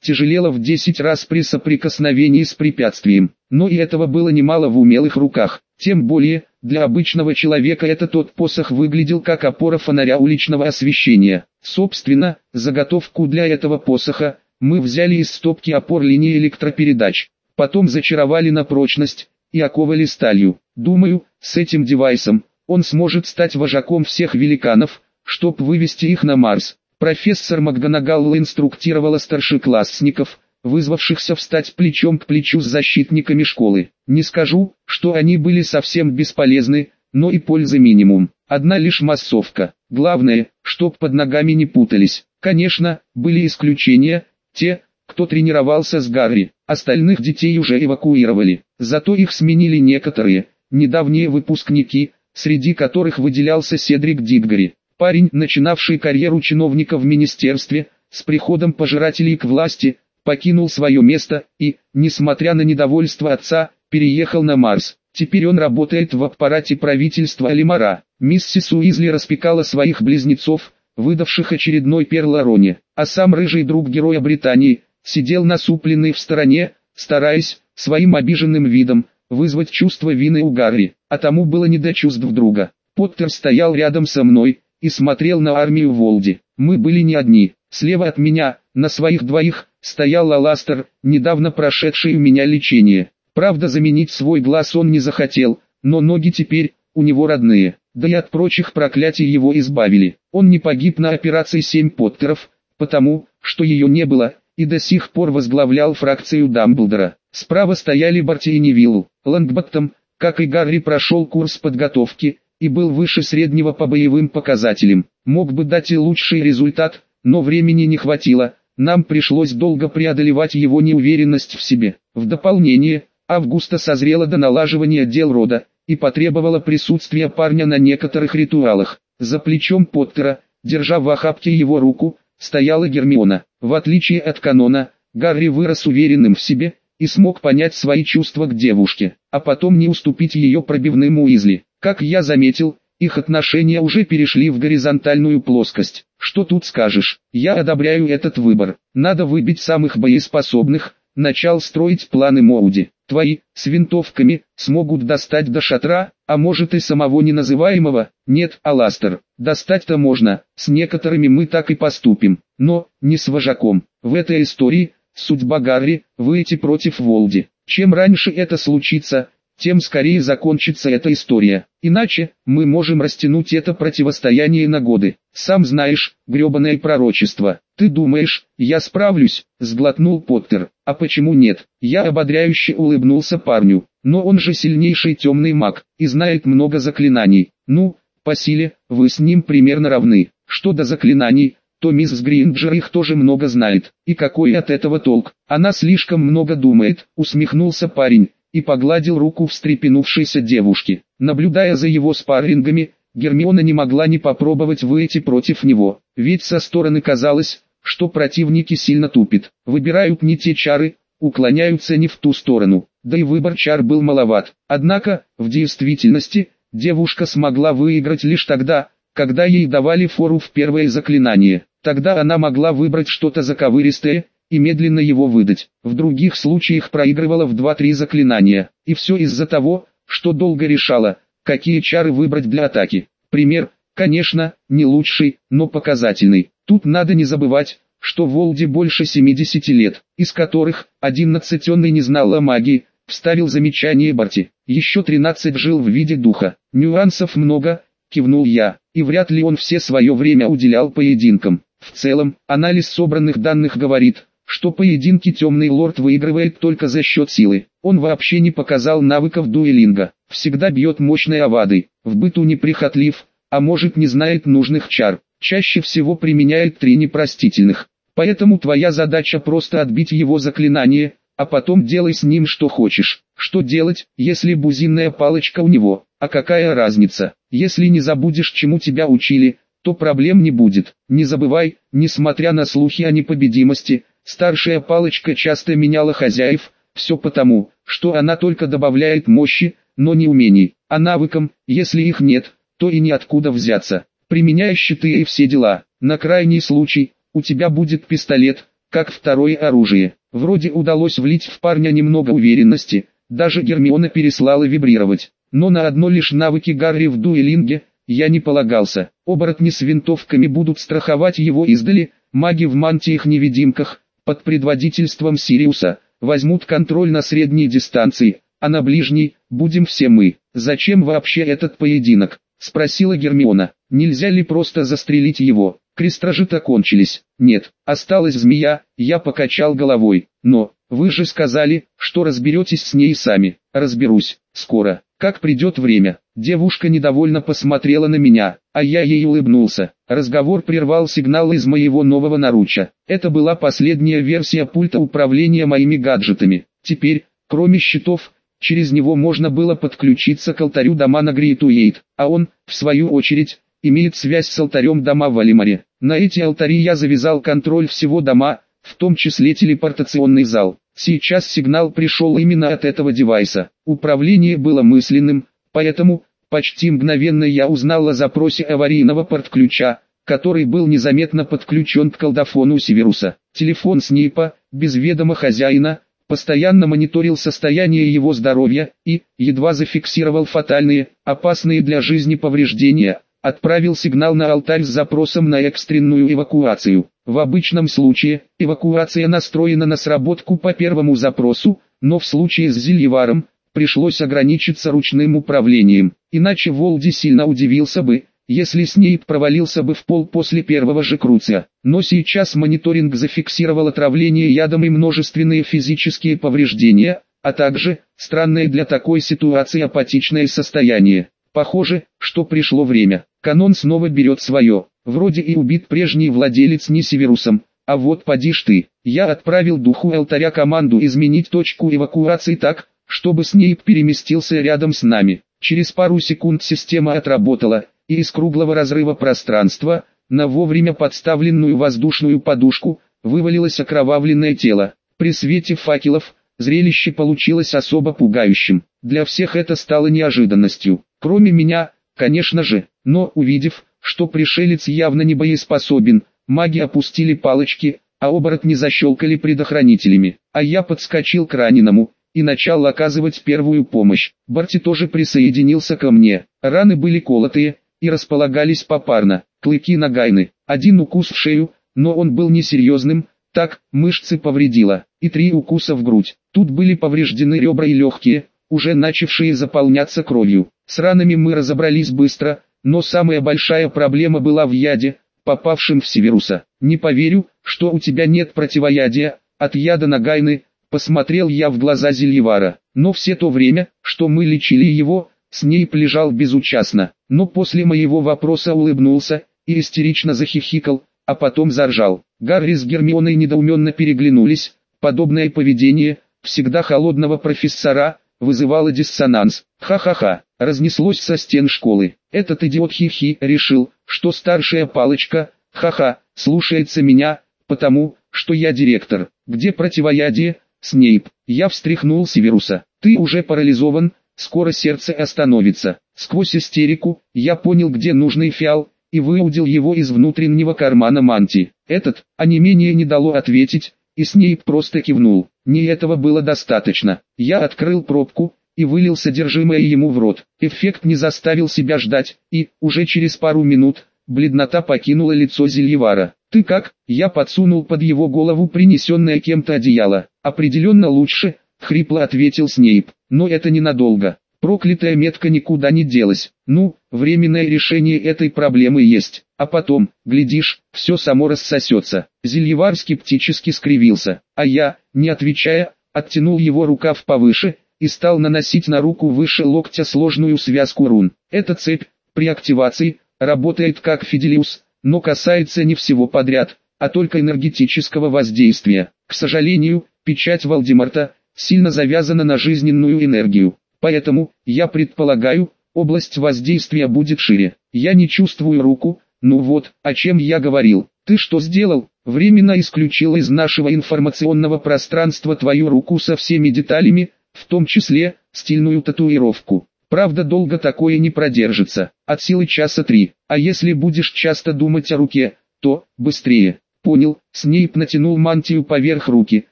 тяжелело в 10 раз при соприкосновении с препятствием. Но и этого было немало в умелых руках. Тем более, для обычного человека этот тот посох выглядел как опора фонаря уличного освещения. Собственно, заготовку для этого посоха мы взяли из стопки опор линии электропередач. Потом зачаровали на прочность и оковали сталью. Думаю, с этим девайсом он сможет стать вожаком всех великанов, чтоб вывести их на Марс. Профессор МакГонагалл инструктировала старшеклассников, вызвавшихся встать плечом к плечу с защитниками школы. Не скажу, что они были совсем бесполезны, но и пользы минимум. Одна лишь массовка. Главное, чтоб под ногами не путались. Конечно, были исключения, те, кто тренировался с Гарри. Остальных детей уже эвакуировали. Зато их сменили некоторые, недавние выпускники, среди которых выделялся Седрик Диггори. Парень, начинавший карьеру чиновника в министерстве, с приходом пожирателей к власти, покинул свое место и, несмотря на недовольство отца, переехал на Марс. Теперь он работает в аппарате правительства Алимара. Миссис Уизли распекала своих близнецов, выдавших очередной перл Ароне, а сам рыжий друг героя Британии, сидел насупленный в стороне, стараясь, своим обиженным видом, вызвать чувство вины у Гарри, а тому было не до чувств друга. Поттер стоял рядом со мной, и смотрел на армию Волди. Мы были не одни. Слева от меня, на своих двоих, стоял Аластер, недавно прошедший у меня лечение. Правда заменить свой глаз он не захотел, но ноги теперь, у него родные. Да и от прочих проклятий его избавили. Он не погиб на операции «Семь Поттеров», потому, что ее не было, и до сих пор возглавлял фракцию Дамблдора. Справа стояли Барти и Невилл. Лангбаттом, как и Гарри прошел курс подготовки, и был выше среднего по боевым показателям. Мог бы дать и лучший результат, но времени не хватило, нам пришлось долго преодолевать его неуверенность в себе. В дополнение, Августа созрела до налаживания дел рода, и потребовала присутствия парня на некоторых ритуалах. За плечом Поттера, держа в охапке его руку, стояла Гермиона. В отличие от канона, Гарри вырос уверенным в себе, и смог понять свои чувства к девушке, а потом не уступить ее пробивным Уизли. Как я заметил, их отношения уже перешли в горизонтальную плоскость. Что тут скажешь? Я одобряю этот выбор. Надо выбить самых боеспособных, начал строить планы Моуди. Твои, с винтовками, смогут достать до шатра, а может и самого неназываемого? Нет, Аластер, достать-то можно, с некоторыми мы так и поступим, но, не с вожаком. В этой истории, судьба Гарри, выйти против Волди. Чем раньше это случится, тем скорее закончится эта история. Иначе, мы можем растянуть это противостояние на годы. Сам знаешь, гребаное пророчество. Ты думаешь, я справлюсь? Сглотнул Поттер. А почему нет? Я ободряюще улыбнулся парню. Но он же сильнейший темный маг, и знает много заклинаний. Ну, по силе, вы с ним примерно равны. Что до заклинаний, то мисс Гринджер их тоже много знает. И какой от этого толк? Она слишком много думает, усмехнулся парень и погладил руку встрепенувшейся девушки. Наблюдая за его спаррингами, Гермиона не могла не попробовать выйти против него, ведь со стороны казалось, что противники сильно тупят, выбирают не те чары, уклоняются не в ту сторону, да и выбор чар был маловат. Однако, в действительности, девушка смогла выиграть лишь тогда, когда ей давали фору в первое заклинание. Тогда она могла выбрать что-то заковыристое, и медленно его выдать. В других случаях проигрывала в 2-3 заклинания. И все из-за того, что долго решала, какие чары выбрать для атаки. Пример, конечно, не лучший, но показательный. Тут надо не забывать, что Волде больше 70 лет, из которых 11 он и не знал о магии, вставил замечание Барти. Еще 13 жил в виде духа. Нюансов много, кивнул я, и вряд ли он все свое время уделял поединкам. В целом, анализ собранных данных говорит, что поединки темный лорд выигрывает только за счет силы. Он вообще не показал навыков дуэлинга, всегда бьет мощной авадой, в быту неприхотлив, а может не знает нужных чар, чаще всего применяет три непростительных. Поэтому твоя задача просто отбить его заклинание, а потом делай с ним что хочешь. Что делать, если бузинная палочка у него? А какая разница? Если не забудешь чему тебя учили, то проблем не будет. Не забывай, несмотря на слухи о непобедимости, Старшая палочка часто меняла хозяев, все потому, что она только добавляет мощи, но не умений, а навыкам, если их нет, то и неоткуда взяться. Применяй щиты и все дела. На крайний случай, у тебя будет пистолет, как второе оружие. Вроде удалось влить в парня немного уверенности, даже Гермиона переслала вибрировать. Но на одно лишь навыки Гарри в дуэлинге, я не полагался. Оборотни с винтовками будут страховать его издали, маги в мантиях-невидимках, под предводительством Сириуса, возьмут контроль на средней дистанции, а на ближней, будем все мы. Зачем вообще этот поединок? Спросила Гермиона. Нельзя ли просто застрелить его? Крестражи-то кончились. Нет, осталась змея, я покачал головой. Но, вы же сказали, что разберетесь с ней сами. Разберусь, скоро, как придет время. Девушка недовольно посмотрела на меня, а я ей улыбнулся. Разговор прервал сигнал из моего нового наруча. Это была последняя версия пульта управления моими гаджетами. Теперь, кроме щитов, через него можно было подключиться к алтарю дома на Грейтуэйт, а он, в свою очередь, имеет связь с алтарем дома в Алимаре. На эти алтари я завязал контроль всего дома, в том числе телепортационный зал. Сейчас сигнал пришел именно от этого девайса. Управление было мысленным, поэтому, почти мгновенно я узнал о запросе аварийного портключа, который был незаметно подключен к колдофону Северуса. Телефон Снипа, без ведома хозяина, постоянно мониторил состояние его здоровья и, едва зафиксировал фатальные, опасные для жизни повреждения, отправил сигнал на алтарь с запросом на экстренную эвакуацию. В обычном случае, эвакуация настроена на сработку по первому запросу, но в случае с Зельеваром, пришлось ограничиться ручным управлением, иначе Волди сильно удивился бы, если Снейп провалился бы в пол после первого же круца. Но сейчас мониторинг зафиксировал отравление ядом и множественные физические повреждения, а также, странное для такой ситуации апатичное состояние. Похоже, что пришло время. Канон снова берет свое. Вроде и убит прежний владелец не Северусом, а вот подишь ты. Я отправил духу алтаря команду изменить точку эвакуации так, чтобы Снейп переместился рядом с нами. Через пару секунд система отработала, и из круглого разрыва пространства, на вовремя подставленную воздушную подушку, вывалилось окровавленное тело. При свете факелов, зрелище получилось особо пугающим. Для всех это стало неожиданностью. Кроме меня, конечно же, но увидев, что пришелец явно не боеспособен, маги опустили палочки, а оборотни защелкали предохранителями, а я подскочил к раненому и начал оказывать первую помощь. Барти тоже присоединился ко мне. Раны были колотые и располагались попарно. Клыки нагайны, один укус в шею, но он был несерьезным, так, мышцы повредило, и три укуса в грудь. Тут были повреждены ребра и легкие, уже начавшие заполняться кровью. С ранами мы разобрались быстро, но самая большая проблема была в яде, попавшем в Северуса. Не поверю, что у тебя нет противоядия, от яда Нагайны, посмотрел я в глаза Зельевара. Но все то время, что мы лечили его, с ней лежал безучастно, но после моего вопроса улыбнулся и истерично захихикал, а потом заржал. Гарри с Гермионой недоуменно переглянулись, подобное поведение, всегда холодного профессора, вызывало диссонанс. Ха-ха-ха, разнеслось со стен школы. Этот идиот хихи решил, что старшая палочка, ха-ха, слушается меня, потому, что я директор. Где противоядие? Снейп. Я встряхнул Северуса. Ты уже парализован, скоро сердце остановится. Сквозь истерику, я понял где нужный фиал, и выудил его из внутреннего кармана мантии. Этот, а не менее не дало ответить, и Снейп просто кивнул. Не этого было достаточно. Я открыл пробку и вылил содержимое ему в рот. Эффект не заставил себя ждать, и, уже через пару минут, бледнота покинула лицо Зельевара. «Ты как?» Я подсунул под его голову принесенное кем-то одеяло. «Определенно лучше», — хрипло ответил Снейп. «Но это ненадолго. Проклятая метка никуда не делась. Ну, временное решение этой проблемы есть. А потом, глядишь, все само рассосется. Зельевар скептически скривился, а я, не отвечая, оттянул его рукав повыше, и стал наносить на руку выше локтя сложную связку рун. Эта цепь, при активации, работает как Фиделиус, но касается не всего подряд, а только энергетического воздействия. К сожалению, печать Валдемарта, сильно завязана на жизненную энергию. Поэтому, я предполагаю, область воздействия будет шире. Я не чувствую руку, ну вот, о чем я говорил. Ты что сделал? Временно исключил из нашего информационного пространства твою руку со всеми деталями, в том числе, стильную татуировку. Правда долго такое не продержится, от силы часа три, а если будешь часто думать о руке, то, быстрее. Понял, Снейп натянул мантию поверх руки,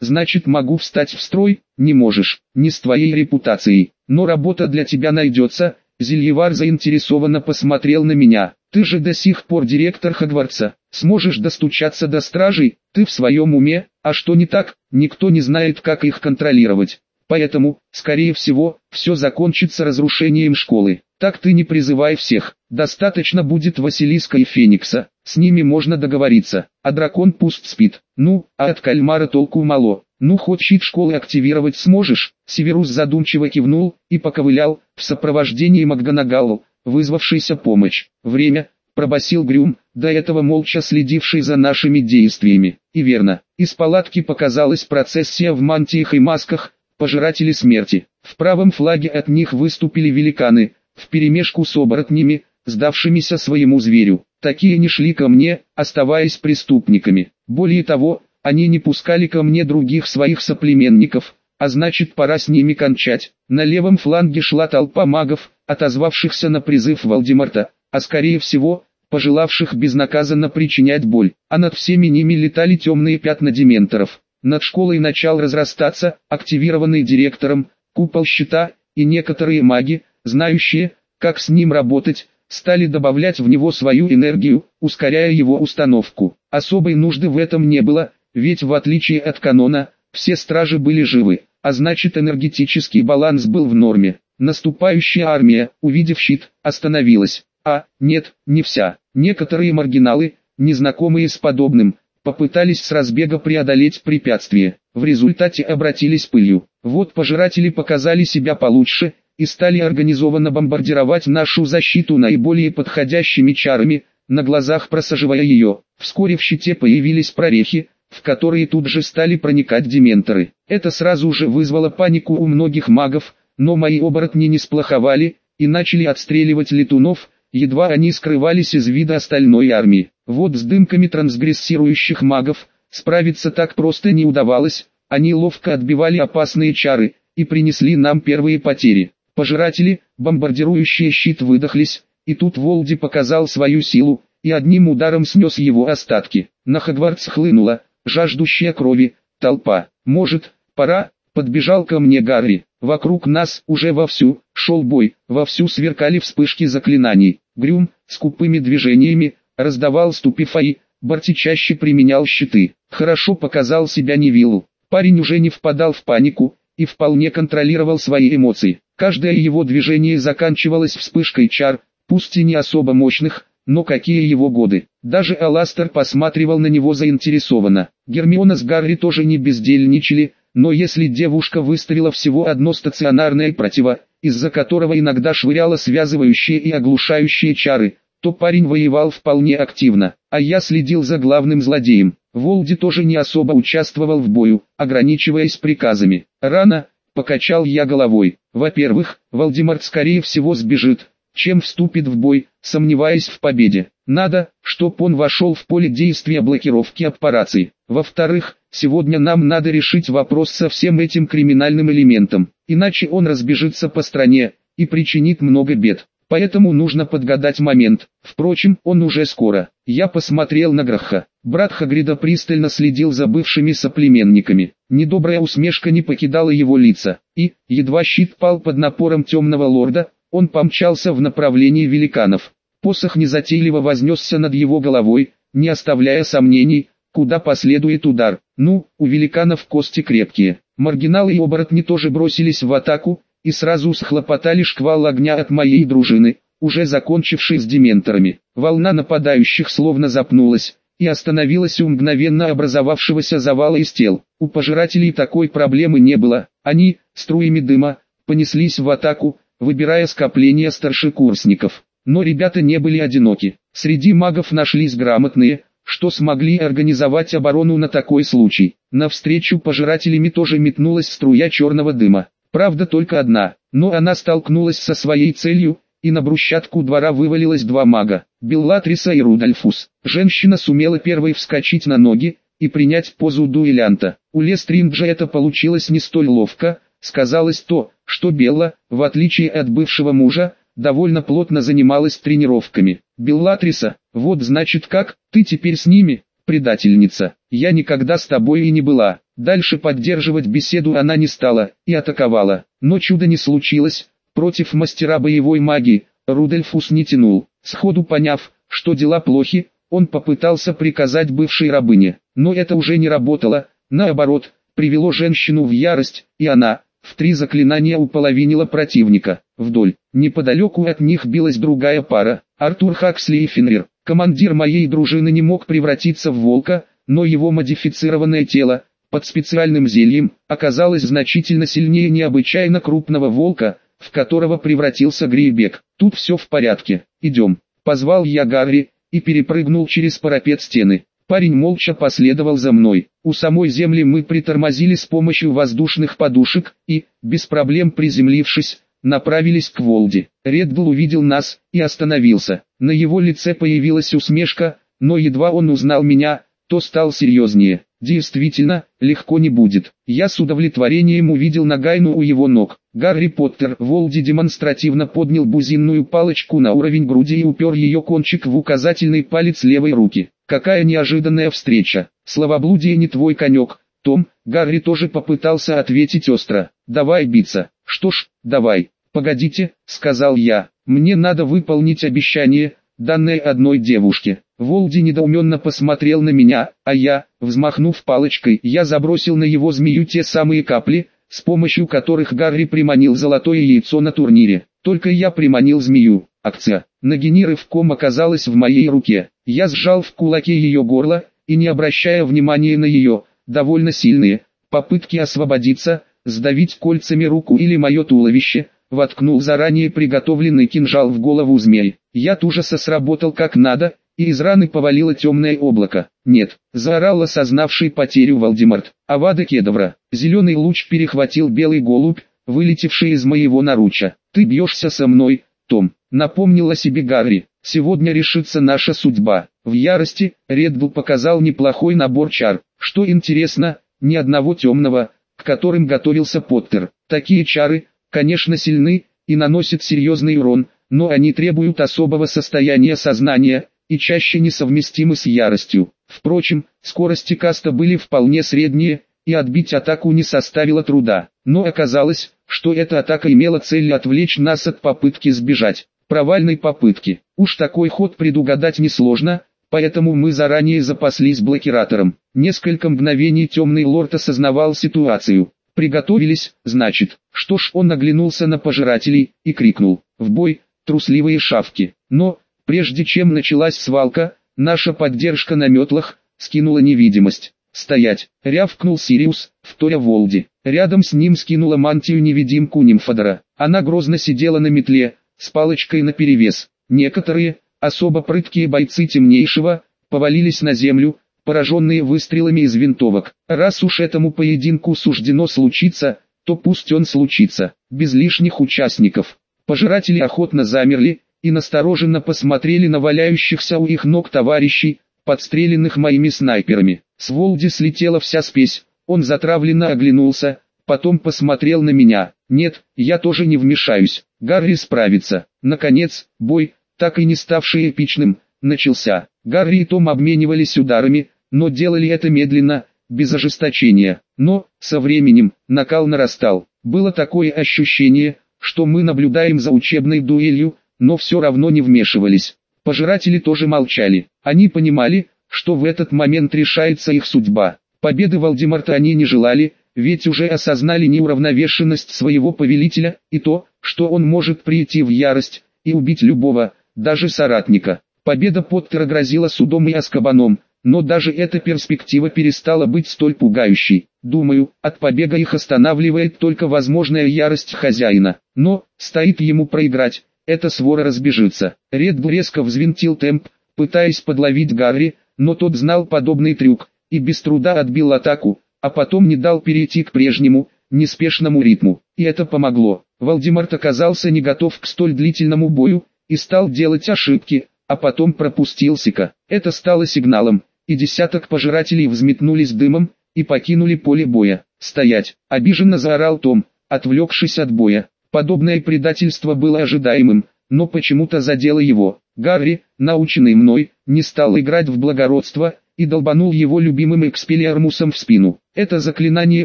значит могу встать в строй, не можешь, не с твоей репутацией, но работа для тебя найдется, Зельевар заинтересованно посмотрел на меня, ты же до сих пор директор Хагвартса, сможешь достучаться до стражей, ты в своем уме, а что не так, никто не знает как их контролировать. Поэтому, скорее всего, все закончится разрушением школы. Так ты не призывай всех, достаточно будет Василиска и Феникса, с ними можно договориться, а дракон пусть спит. Ну, а от кальмара толку мало. Ну хоть щит школы активировать сможешь? Северус задумчиво кивнул и поковылял в сопровождении Макганагалу, вызвавшийся помощь. Время, пробасил Грюм, до этого молча следивший за нашими действиями. И верно, из палатки показалась процессия в мантиях и масках, пожиратели смерти. В правом флаге от них выступили великаны, вперемешку с оборотнями, сдавшимися своему зверю. Такие не шли ко мне, оставаясь преступниками. Более того, они не пускали ко мне других своих соплеменников, а значит пора с ними кончать. На левом фланге шла толпа магов, отозвавшихся на призыв Валдемарта, а скорее всего, пожелавших безнаказанно причинять боль, а над всеми ними летали темные пятна дементоров. Над школой начал разрастаться, активированный директором, купол щита, и некоторые маги, знающие, как с ним работать, стали добавлять в него свою энергию, ускоряя его установку. Особой нужды в этом не было, ведь в отличие от канона, все стражи были живы, а значит энергетический баланс был в норме. Наступающая армия, увидев щит, остановилась. А, нет, не вся. Некоторые маргиналы, незнакомые с подобным, попытались с разбега преодолеть препятствие, в результате обратились пылью. Вот пожиратели показали себя получше, и стали организованно бомбардировать нашу защиту наиболее подходящими чарами, на глазах просаживая ее. Вскоре в щите появились прорехи, в которые тут же стали проникать дементоры. Это сразу же вызвало панику у многих магов, но мои оборотни не сплоховали, и начали отстреливать летунов, едва они скрывались из вида остальной армии. Вот с дымками трансгрессирующих магов, справиться так просто не удавалось, они ловко отбивали опасные чары, и принесли нам первые потери. Пожиратели, бомбардирующие щит выдохлись, и тут Волди показал свою силу, и одним ударом снес его остатки. На Хагвартс хлынула, жаждущая крови, толпа. Может, пора, подбежал ко мне Гарри. Вокруг нас уже вовсю шел бой, вовсю сверкали вспышки заклинаний. Грюм, скупыми движениями, раздавал ступифаи, Барти чаще применял щиты. Хорошо показал себя Невиллу. Парень уже не впадал в панику, и вполне контролировал свои эмоции. Каждое его движение заканчивалось вспышкой чар, пусть и не особо мощных, но какие его годы. Даже Аластер посматривал на него заинтересованно. Гермиона с Гарри тоже не бездельничали, но если девушка выставила всего одно стационарное противо, из-за которого иногда швыряла связывающие и оглушающие чары, то парень воевал вполне активно, а я следил за главным злодеем. Волди тоже не особо участвовал в бою, ограничиваясь приказами. Рано, покачал я головой. Во-первых, Валдемарт скорее всего сбежит, чем вступит в бой, сомневаясь в победе. Надо, чтоб он вошел в поле действия блокировки операции. Во-вторых, сегодня нам надо решить вопрос со всем этим криминальным элементом, иначе он разбежится по стране и причинит много бед. Поэтому нужно подгадать момент. Впрочем, он уже скоро. Я посмотрел на Граха. Брат Хагрида пристально следил за бывшими соплеменниками. Недобрая усмешка не покидала его лица. И, едва щит пал под напором темного лорда, он помчался в направлении великанов. Посох незатейливо вознесся над его головой, не оставляя сомнений, куда последует удар. Ну, у великанов кости крепкие. Маргиналы и оборотни тоже бросились в атаку, и сразу схлопотали шквал огня от моей дружины, уже закончившей с дементорами. Волна нападающих словно запнулась, и остановилась у мгновенно образовавшегося завала из тел. У пожирателей такой проблемы не было, они, струями дыма, понеслись в атаку, выбирая скопление старшекурсников. Но ребята не были одиноки. Среди магов нашлись грамотные, что смогли организовать оборону на такой случай. Навстречу пожирателями тоже метнулась струя черного дыма. Правда только одна, но она столкнулась со своей целью, и на брусчатку двора вывалилось два мага, Беллатриса и Рудольфус. Женщина сумела первой вскочить на ноги, и принять позу дуэлянта. У Лестринджа это получилось не столь ловко, сказалось то, что Белла, в отличие от бывшего мужа, довольно плотно занималась тренировками. Беллатриса, вот значит как, ты теперь с ними, предательница, я никогда с тобой и не была. Дальше поддерживать беседу она не стала, и атаковала. Но чуда не случилось, против мастера боевой магии, Рудольфус не тянул. Сходу поняв, что дела плохи, он попытался приказать бывшей рабыне, но это уже не работало, наоборот, привело женщину в ярость, и она, в три заклинания уполовинила противника. Вдоль, неподалеку от них билась другая пара, Артур Хаксли и Фенрир. Командир моей дружины не мог превратиться в волка, но его модифицированное тело, под специальным зельем, оказалось значительно сильнее необычайно крупного волка, в которого превратился Грейбек. Тут все в порядке, идем. Позвал я Гарри, и перепрыгнул через парапет стены. Парень молча последовал за мной. У самой земли мы притормозили с помощью воздушных подушек и, без проблем приземлившись, направились к Волде. Реддл увидел нас и остановился. На его лице появилась усмешка, но едва он узнал меня, то стал серьезнее. Действительно, легко не будет. Я с удовлетворением увидел Нагайну у его ног. Гарри Поттер Волди демонстративно поднял бузинную палочку на уровень груди и упер ее кончик в указательный палец левой руки. Какая неожиданная встреча. Словоблудие не твой конек. Том, Гарри тоже попытался ответить остро. Давай биться. Что ж, давай. Погодите, сказал я. Мне надо выполнить обещание, данное одной девушке. Волди недоуменно посмотрел на меня, а я, взмахнув палочкой, я забросил на его змею те самые капли, с помощью которых Гарри приманил золотое яйцо на турнире. Только я приманил змею. Акция. Нагини рывком оказалась в моей руке. Я сжал в кулаке ее горло, и не обращая внимания на ее, довольно сильные, попытки освободиться, сдавить кольцами руку или мое туловище, воткнул заранее приготовленный кинжал в голову змей. Я ужаса сработал как надо, и из раны повалило темное облако. Нет, заорал осознавший потерю Валдемарт. Авада кедавра. Зеленый луч перехватил белый голубь, вылетевший из моего наруча. Ты бьешься со мной, том. Напомнил о себе Гарри. Сегодня решится наша судьба. В ярости, Реддл показал неплохой набор чар. Что интересно, ни одного темного, к которым готовился Поттер. Такие чары, конечно сильны, и наносят серьезный урон, но они требуют особого состояния сознания, и чаще несовместимы с яростью. Впрочем, скорости каста были вполне средние, и отбить атаку не составило труда. Но оказалось, что эта атака имела цель отвлечь нас от попытки сбежать. Провальной попытки. Уж такой ход предугадать несложно, поэтому мы заранее запаслись блокиратором. Несколько мгновений темный лорд осознавал ситуацию. Приготовились, значит. Что ж, он оглянулся на пожирателей и крикнул. В бой, трусливые шавки. Но, Прежде чем началась свалка, наша поддержка на метлах, скинула невидимость. «Стоять!» — рявкнул Сириус, вторя Волди. Рядом с ним скинула мантию-невидимку Нимфодора. Она грозно сидела на метле, с палочкой наперевес. Некоторые, особо прыткие бойцы темнейшего, повалились на землю, пораженные выстрелами из винтовок. Раз уж этому поединку суждено случиться, то пусть он случится, без лишних участников. Пожиратели охотно замерли, и настороженно посмотрели на валяющихся у их ног товарищей, подстреленных моими снайперами. С Волди слетела вся спесь, он затравленно оглянулся, потом посмотрел на меня. Нет, я тоже не вмешаюсь, Гарри справится. Наконец, бой, так и не ставший эпичным, начался. Гарри и Том обменивались ударами, но делали это медленно, без ожесточения. Но, со временем, накал нарастал. Было такое ощущение, что мы наблюдаем за учебной дуэлью, но все равно не вмешивались. Пожиратели тоже молчали. Они понимали, что в этот момент решается их судьба. Победы Валдемарта они не желали, ведь уже осознали неуравновешенность своего повелителя, и то, что он может прийти в ярость, и убить любого, даже соратника. Победа Поттера грозила судом и Аскабаном, но даже эта перспектива перестала быть столь пугающей. Думаю, от побега их останавливает только возможная ярость хозяина. Но, стоит ему проиграть, эта свора разбежится. Редбл резко взвинтил темп, пытаясь подловить Гарри, но тот знал подобный трюк, и без труда отбил атаку, а потом не дал перейти к прежнему, неспешному ритму. И это помогло. Волдеморт оказался не готов к столь длительному бою, и стал делать ошибки, а потом пропустил Секо. Это стало сигналом, и десяток пожирателей взметнулись дымом, и покинули поле боя. «Стоять!» – обиженно заорал Том, отвлекшись от боя. Подобное предательство было ожидаемым, но почему-то задело его. Гарри, наученный мной, не стал играть в благородство, и долбанул его любимым экспеллиармусом в спину. Это заклинание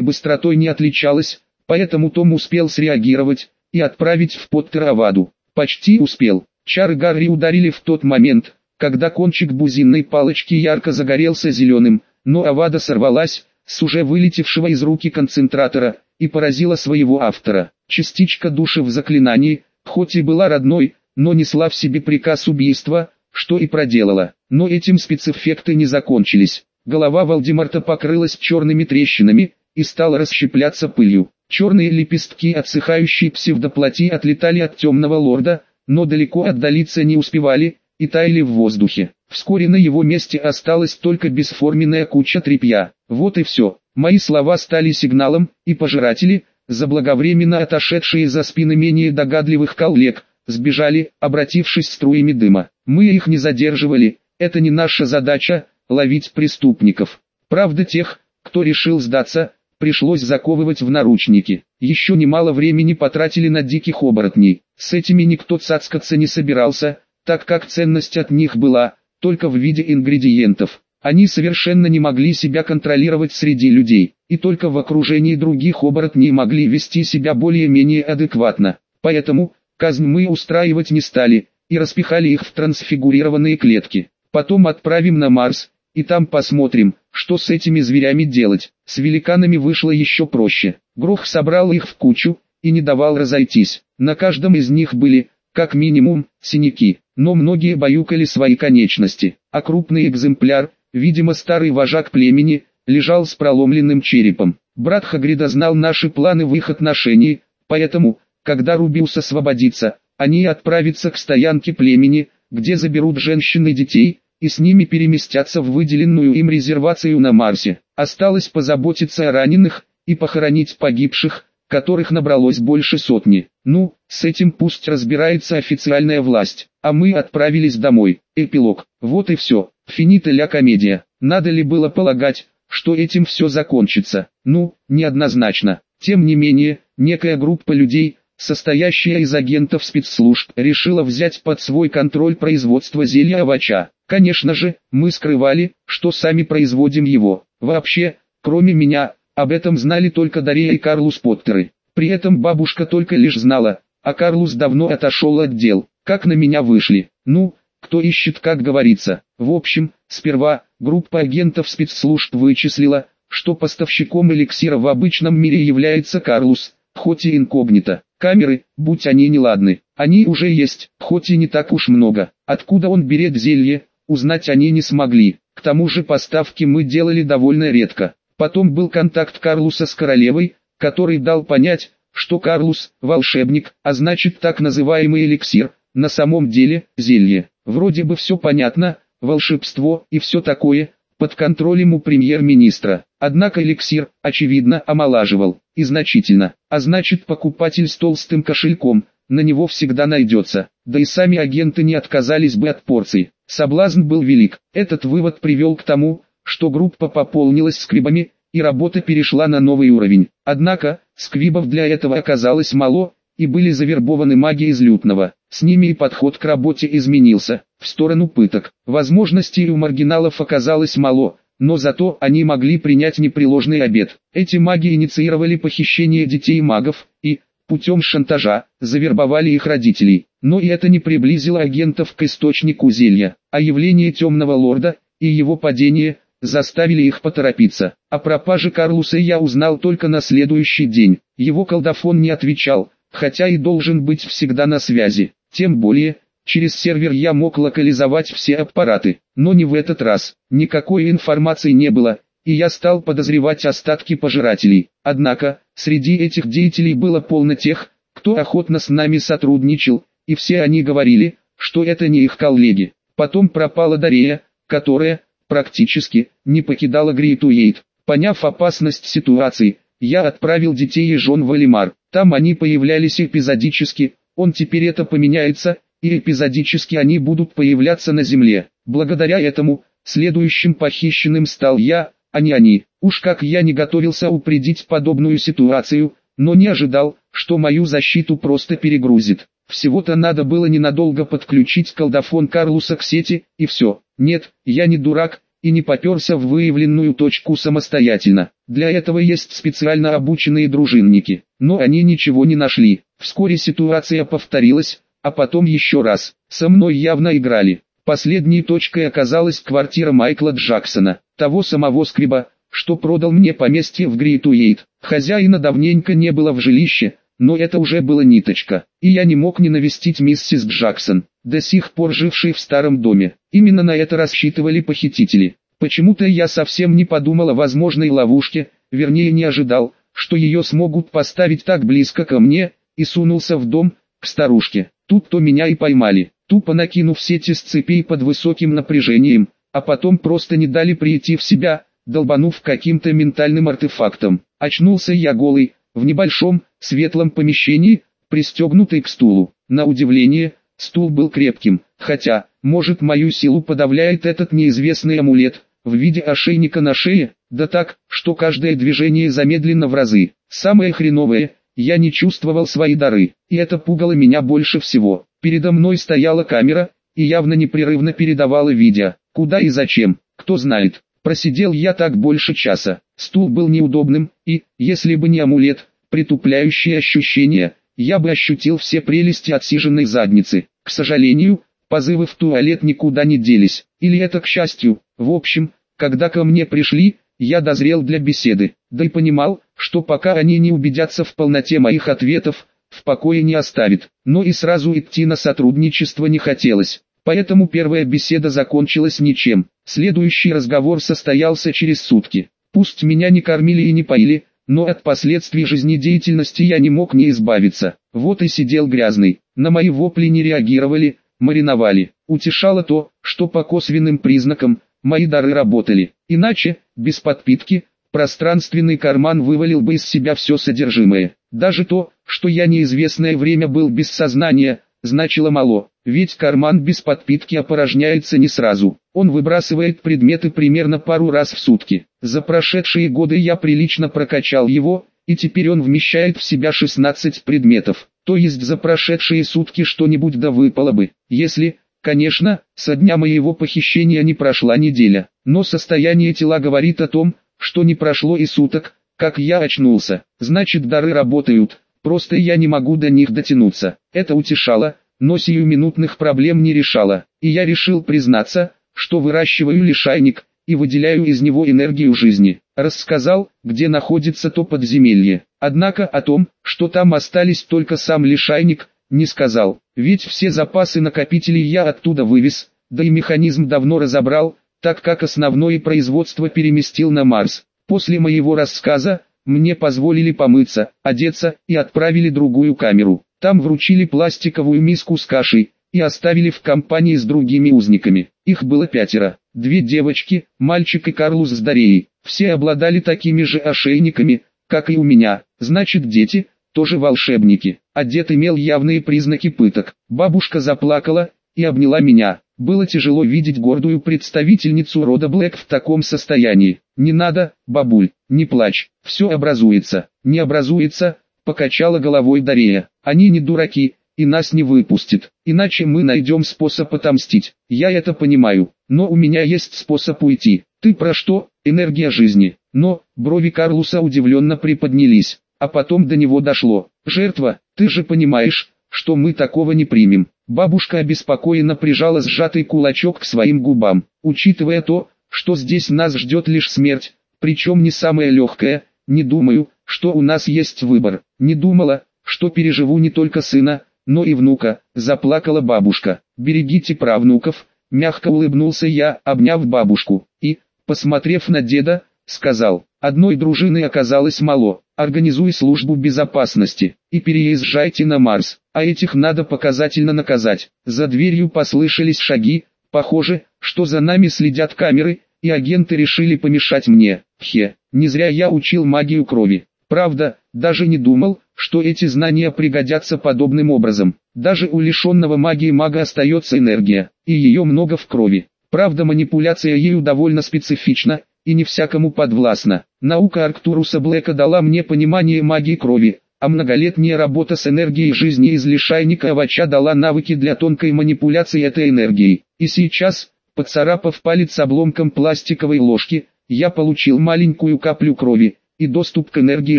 быстротой не отличалось, поэтому Том успел среагировать и отправить в Поттера Аваду. Почти успел. Чары Гарри ударили в тот момент, когда кончик бузинной палочки ярко загорелся зеленым, но Авада сорвалась с уже вылетевшего из руки концентратора и поразила своего автора. Частичка души в заклинании, хоть и была родной, но несла в себе приказ убийства, что и проделала. Но этим спецэффекты не закончились. Голова Валдемарта покрылась черными трещинами и стала расщепляться пылью. Черные лепестки отсыхающей псевдоплоти отлетали от темного лорда, но далеко отдалиться не успевали, и таяли в воздухе. Вскоре на его месте осталась только бесформенная куча тряпья. Вот и все. Мои слова стали сигналом, и пожиратели, заблаговременно отошедшие за спины менее догадливых коллег, сбежали, обратившись струями дыма. Мы их не задерживали, это не наша задача, ловить преступников. Правда тех, кто решил сдаться, пришлось заковывать в наручники. Еще немало времени потратили на диких оборотней. С этими никто цацкаться не собирался, так как ценность от них была, только в виде ингредиентов. Они совершенно не могли себя контролировать среди людей, и только в окружении других оборотней могли вести себя более-менее адекватно. Поэтому, казнь мы устраивать не стали, и распихали их в трансфигурированные клетки. Потом отправим на Марс, и там посмотрим, что с этими зверями делать. С великанами вышло еще проще. Грох собрал их в кучу, и не давал разойтись. На каждом из них были, как минимум, синяки, но многие баюкали свои конечности, а крупный экземпляр, видимо старый вожак племени, лежал с проломленным черепом. Брат Хагрида знал наши планы в их отношении, поэтому, когда Рубиус освободится, они отправятся к стоянке племени, где заберут женщин и детей, и с ними переместятся в выделенную им резервацию на Марсе. Осталось позаботиться о раненых и похоронить погибших, которых набралось больше сотни. Ну, с этим пусть разбирается официальная власть, а мы отправились домой. Эпилог. Вот и все. Финита ля комедия. Надо ли было полагать, что этим все закончится? Ну, неоднозначно. Тем не менее, некая группа людей, состоящая из агентов спецслужб, решила взять под свой контроль производство зелья овоща. Конечно же, мы скрывали, что сами производим его. Вообще, кроме меня, об этом знали только Дарья и Карлус Поттеры. При этом бабушка только лишь знала, а Карлус давно отошел от дел, как на меня вышли. Ну, кто ищет, как говорится. В общем, сперва, группа агентов спецслужб вычислила, что поставщиком эликсира в обычном мире является Карлус, хоть и инкогнито. Камеры, будь они неладны, они уже есть, хоть и не так уж много. Откуда он берет зелье, узнать они не смогли. К тому же поставки мы делали довольно редко. Потом был контакт Карлуса с королевой, который дал понять, что Карлус – волшебник, а значит так называемый эликсир, на самом деле – зелье. Вроде бы все понятно, волшебство и все такое, под контролем у премьер-министра. Однако эликсир, очевидно, омолаживал, и значительно, а значит покупатель с толстым кошельком, на него всегда найдется, да и сами агенты не отказались бы от порций. Соблазн был велик, этот вывод привел к тому, что группа пополнилась скрибами, и работа перешла на новый уровень. Однако, сквибов для этого оказалось мало, и были завербованы маги из лютного. С ними и подход к работе изменился, в сторону пыток. Возможностей у маргиналов оказалось мало, но зато они могли принять непреложный обед. Эти маги инициировали похищение детей магов, и, путем шантажа, завербовали их родителей. Но и это не приблизило агентов к источнику зелья, а явление темного лорда, и его падение – заставили их поторопиться. О пропаже Карлуса я узнал только на следующий день. Его колдофон не отвечал, хотя и должен быть всегда на связи. Тем более, через сервер я мог локализовать все аппараты. Но не в этот раз. Никакой информации не было, и я стал подозревать остатки пожирателей. Однако, среди этих деятелей было полно тех, кто охотно с нами сотрудничал, и все они говорили, что это не их коллеги. Потом пропала Дарея, которая, практически, не покидала Грейтуэйт. Поняв опасность ситуации, я отправил детей и жен в Алимар. Там они появлялись эпизодически, он теперь это поменяется, и эпизодически они будут появляться на земле. Благодаря этому, следующим похищенным стал я, а не они. Уж как я не готовился упредить подобную ситуацию, но не ожидал, что мою защиту просто перегрузит. Всего-то надо было ненадолго подключить колдофон Карлуса к сети, и все. Нет, я не дурак, и не поперся в выявленную точку самостоятельно. Для этого есть специально обученные дружинники, но они ничего не нашли. Вскоре ситуация повторилась, а потом еще раз. Со мной явно играли. Последней точкой оказалась квартира Майкла Джексона, того самого скриба, что продал мне поместье в Грейтуэйт. Хозяина давненько не было в жилище, но это уже была ниточка, и я не мог не навестить миссис Джексон, до сих пор жившей в старом доме. Именно на это рассчитывали похитители. Почему-то я совсем не подумал о возможной ловушке, вернее не ожидал, что ее смогут поставить так близко ко мне, и сунулся в дом, к старушке. Тут-то меня и поймали, тупо накинув сети с цепей под высоким напряжением, а потом просто не дали прийти в себя, долбанув каким-то ментальным артефактом. Очнулся я голый, в небольшом, светлом помещении, пристегнутый к стулу. На удивление, стул был крепким, хотя, может мою силу подавляет этот неизвестный амулет, в виде ошейника на шее, да так, что каждое движение замедлено в разы. Самое хреновое, я не чувствовал свои дары, и это пугало меня больше всего. Передо мной стояла камера, и явно непрерывно передавала видео. Куда и зачем, кто знает. Просидел я так больше часа. Стул был неудобным, и, если бы не амулет, притупляющие ощущения, я бы ощутил все прелести отсиженной задницы. К сожалению, позывы в туалет никуда не делись, или это к счастью. В общем, когда ко мне пришли, я дозрел для беседы, да и понимал, что пока они не убедятся в полноте моих ответов, в покое не оставит, но и сразу идти на сотрудничество не хотелось. Поэтому первая беседа закончилась ничем. Следующий разговор состоялся через сутки. Пусть меня не кормили и не поили, но от последствий жизнедеятельности я не мог не избавиться. Вот и сидел грязный, на мои вопли не реагировали, мариновали. Утешало то, что по косвенным признакам, мои дары работали. Иначе, без подпитки, пространственный карман вывалил бы из себя все содержимое. Даже то, что я неизвестное время был без сознания, значило мало, ведь карман без подпитки опорожняется не сразу. Он выбрасывает предметы примерно пару раз в сутки. За прошедшие годы я прилично прокачал его, и теперь он вмещает в себя 16 предметов. То есть за прошедшие сутки что-нибудь да выпало бы, если, конечно, со дня моего похищения не прошла неделя. Но состояние тела говорит о том, что не прошло и суток, как я очнулся. Значит дары работают, просто я не могу до них дотянуться. Это утешало, но сиюминутных проблем не решало, и я решил признаться, что выращиваю лишайник, и выделяю из него энергию жизни. Рассказал, где находится то подземелье. Однако о том, что там остались только сам лишайник, не сказал. Ведь все запасы накопителей я оттуда вывез, да и механизм давно разобрал, так как основное производство переместил на Марс. После моего рассказа, мне позволили помыться, одеться и отправили другую камеру. Там вручили пластиковую миску с кашей, и оставили в компании с другими узниками. Их было пятеро, две девочки, мальчик и Карлус с Дареей. Все обладали такими же ошейниками, как и у меня, значит дети, тоже волшебники. Дед имел явные признаки пыток. Бабушка заплакала и обняла меня. Было тяжело видеть гордую представительницу рода Блэк в таком состоянии. Не надо, бабуль, не плачь, все образуется. Не образуется, покачала головой Дарея. Они не дураки, и нас не выпустит. Иначе мы найдем способ отомстить. Я это понимаю, но у меня есть способ уйти. Ты про что? Энергия жизни. Но, брови Карлуса удивленно приподнялись, а потом до него дошло. Жертва, ты же понимаешь, что мы такого не примем. Бабушка обеспокоенно прижала сжатый кулачок к своим губам. Учитывая то, что здесь нас ждет лишь смерть, причем не самая легкая, не думаю, что у нас есть выбор. Не думала, что переживу не только сына, но и внука, заплакала бабушка. Берегите правнуков, мягко улыбнулся я, обняв бабушку, и, посмотрев на деда, сказал, одной дружины оказалось мало, организуй службу безопасности, и переезжайте на Марс, а этих надо показательно наказать. За дверью послышались шаги, похоже, что за нами следят камеры, и агенты решили помешать мне. Хе, не зря я учил магию крови. Правда, даже не думал, что эти знания пригодятся подобным образом. Даже у лишенного магии мага остается энергия, и ее много в крови. Правда манипуляция ею довольно специфична, и не всякому подвластна. Наука Арктуруса Блэка дала мне понимание магии крови, а многолетняя работа с энергией жизни из лишайника овоща дала навыки для тонкой манипуляции этой энергией. И сейчас, поцарапав палец обломком пластиковой ложки, я получил маленькую каплю крови и доступ к энергии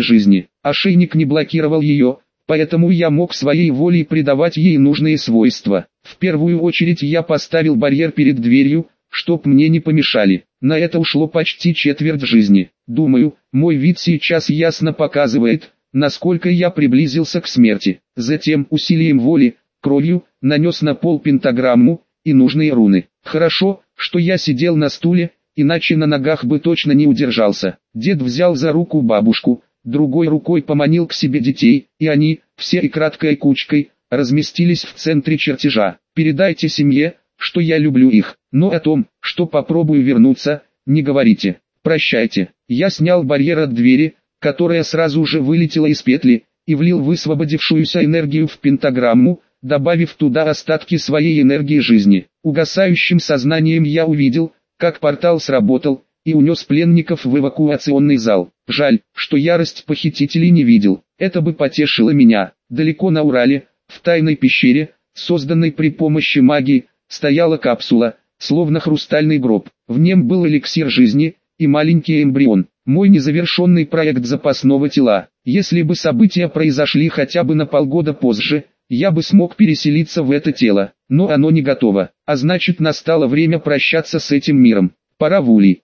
жизни. Ошейник не блокировал ее, поэтому я мог своей волей придавать ей нужные свойства. В первую очередь я поставил барьер перед дверью, чтоб мне не помешали. На это ушло почти четверть жизни. Думаю, мой вид сейчас ясно показывает, насколько я приблизился к смерти. Затем усилием воли, кровью, нанес на пол пентаграмму и нужные руны. Хорошо, что я сидел на стуле, иначе на ногах бы точно не удержался. Дед взял за руку бабушку, другой рукой поманил к себе детей, и они, все и краткой кучкой, разместились в центре чертежа. Передайте семье, что я люблю их, но о том, что попробую вернуться, не говорите. Прощайте. Я снял барьер от двери, которая сразу же вылетела из петли, и влил высвободившуюся энергию в пентаграмму, добавив туда остатки своей энергии жизни. Угасающим сознанием я увидел, как портал сработал, и унес пленников в эвакуационный зал. Жаль, что ярость похитителей не видел, это бы потешило меня. Далеко на Урале, в тайной пещере, созданной при помощи магии, стояла капсула, словно хрустальный гроб. В нем был эликсир жизни и маленький эмбрион. Мой незавершенный проект запасного тела. Если бы события произошли хотя бы на полгода позже, я бы смог переселиться в это тело, но оно не готово, а значит настало время прощаться с этим миром. Пора в улей.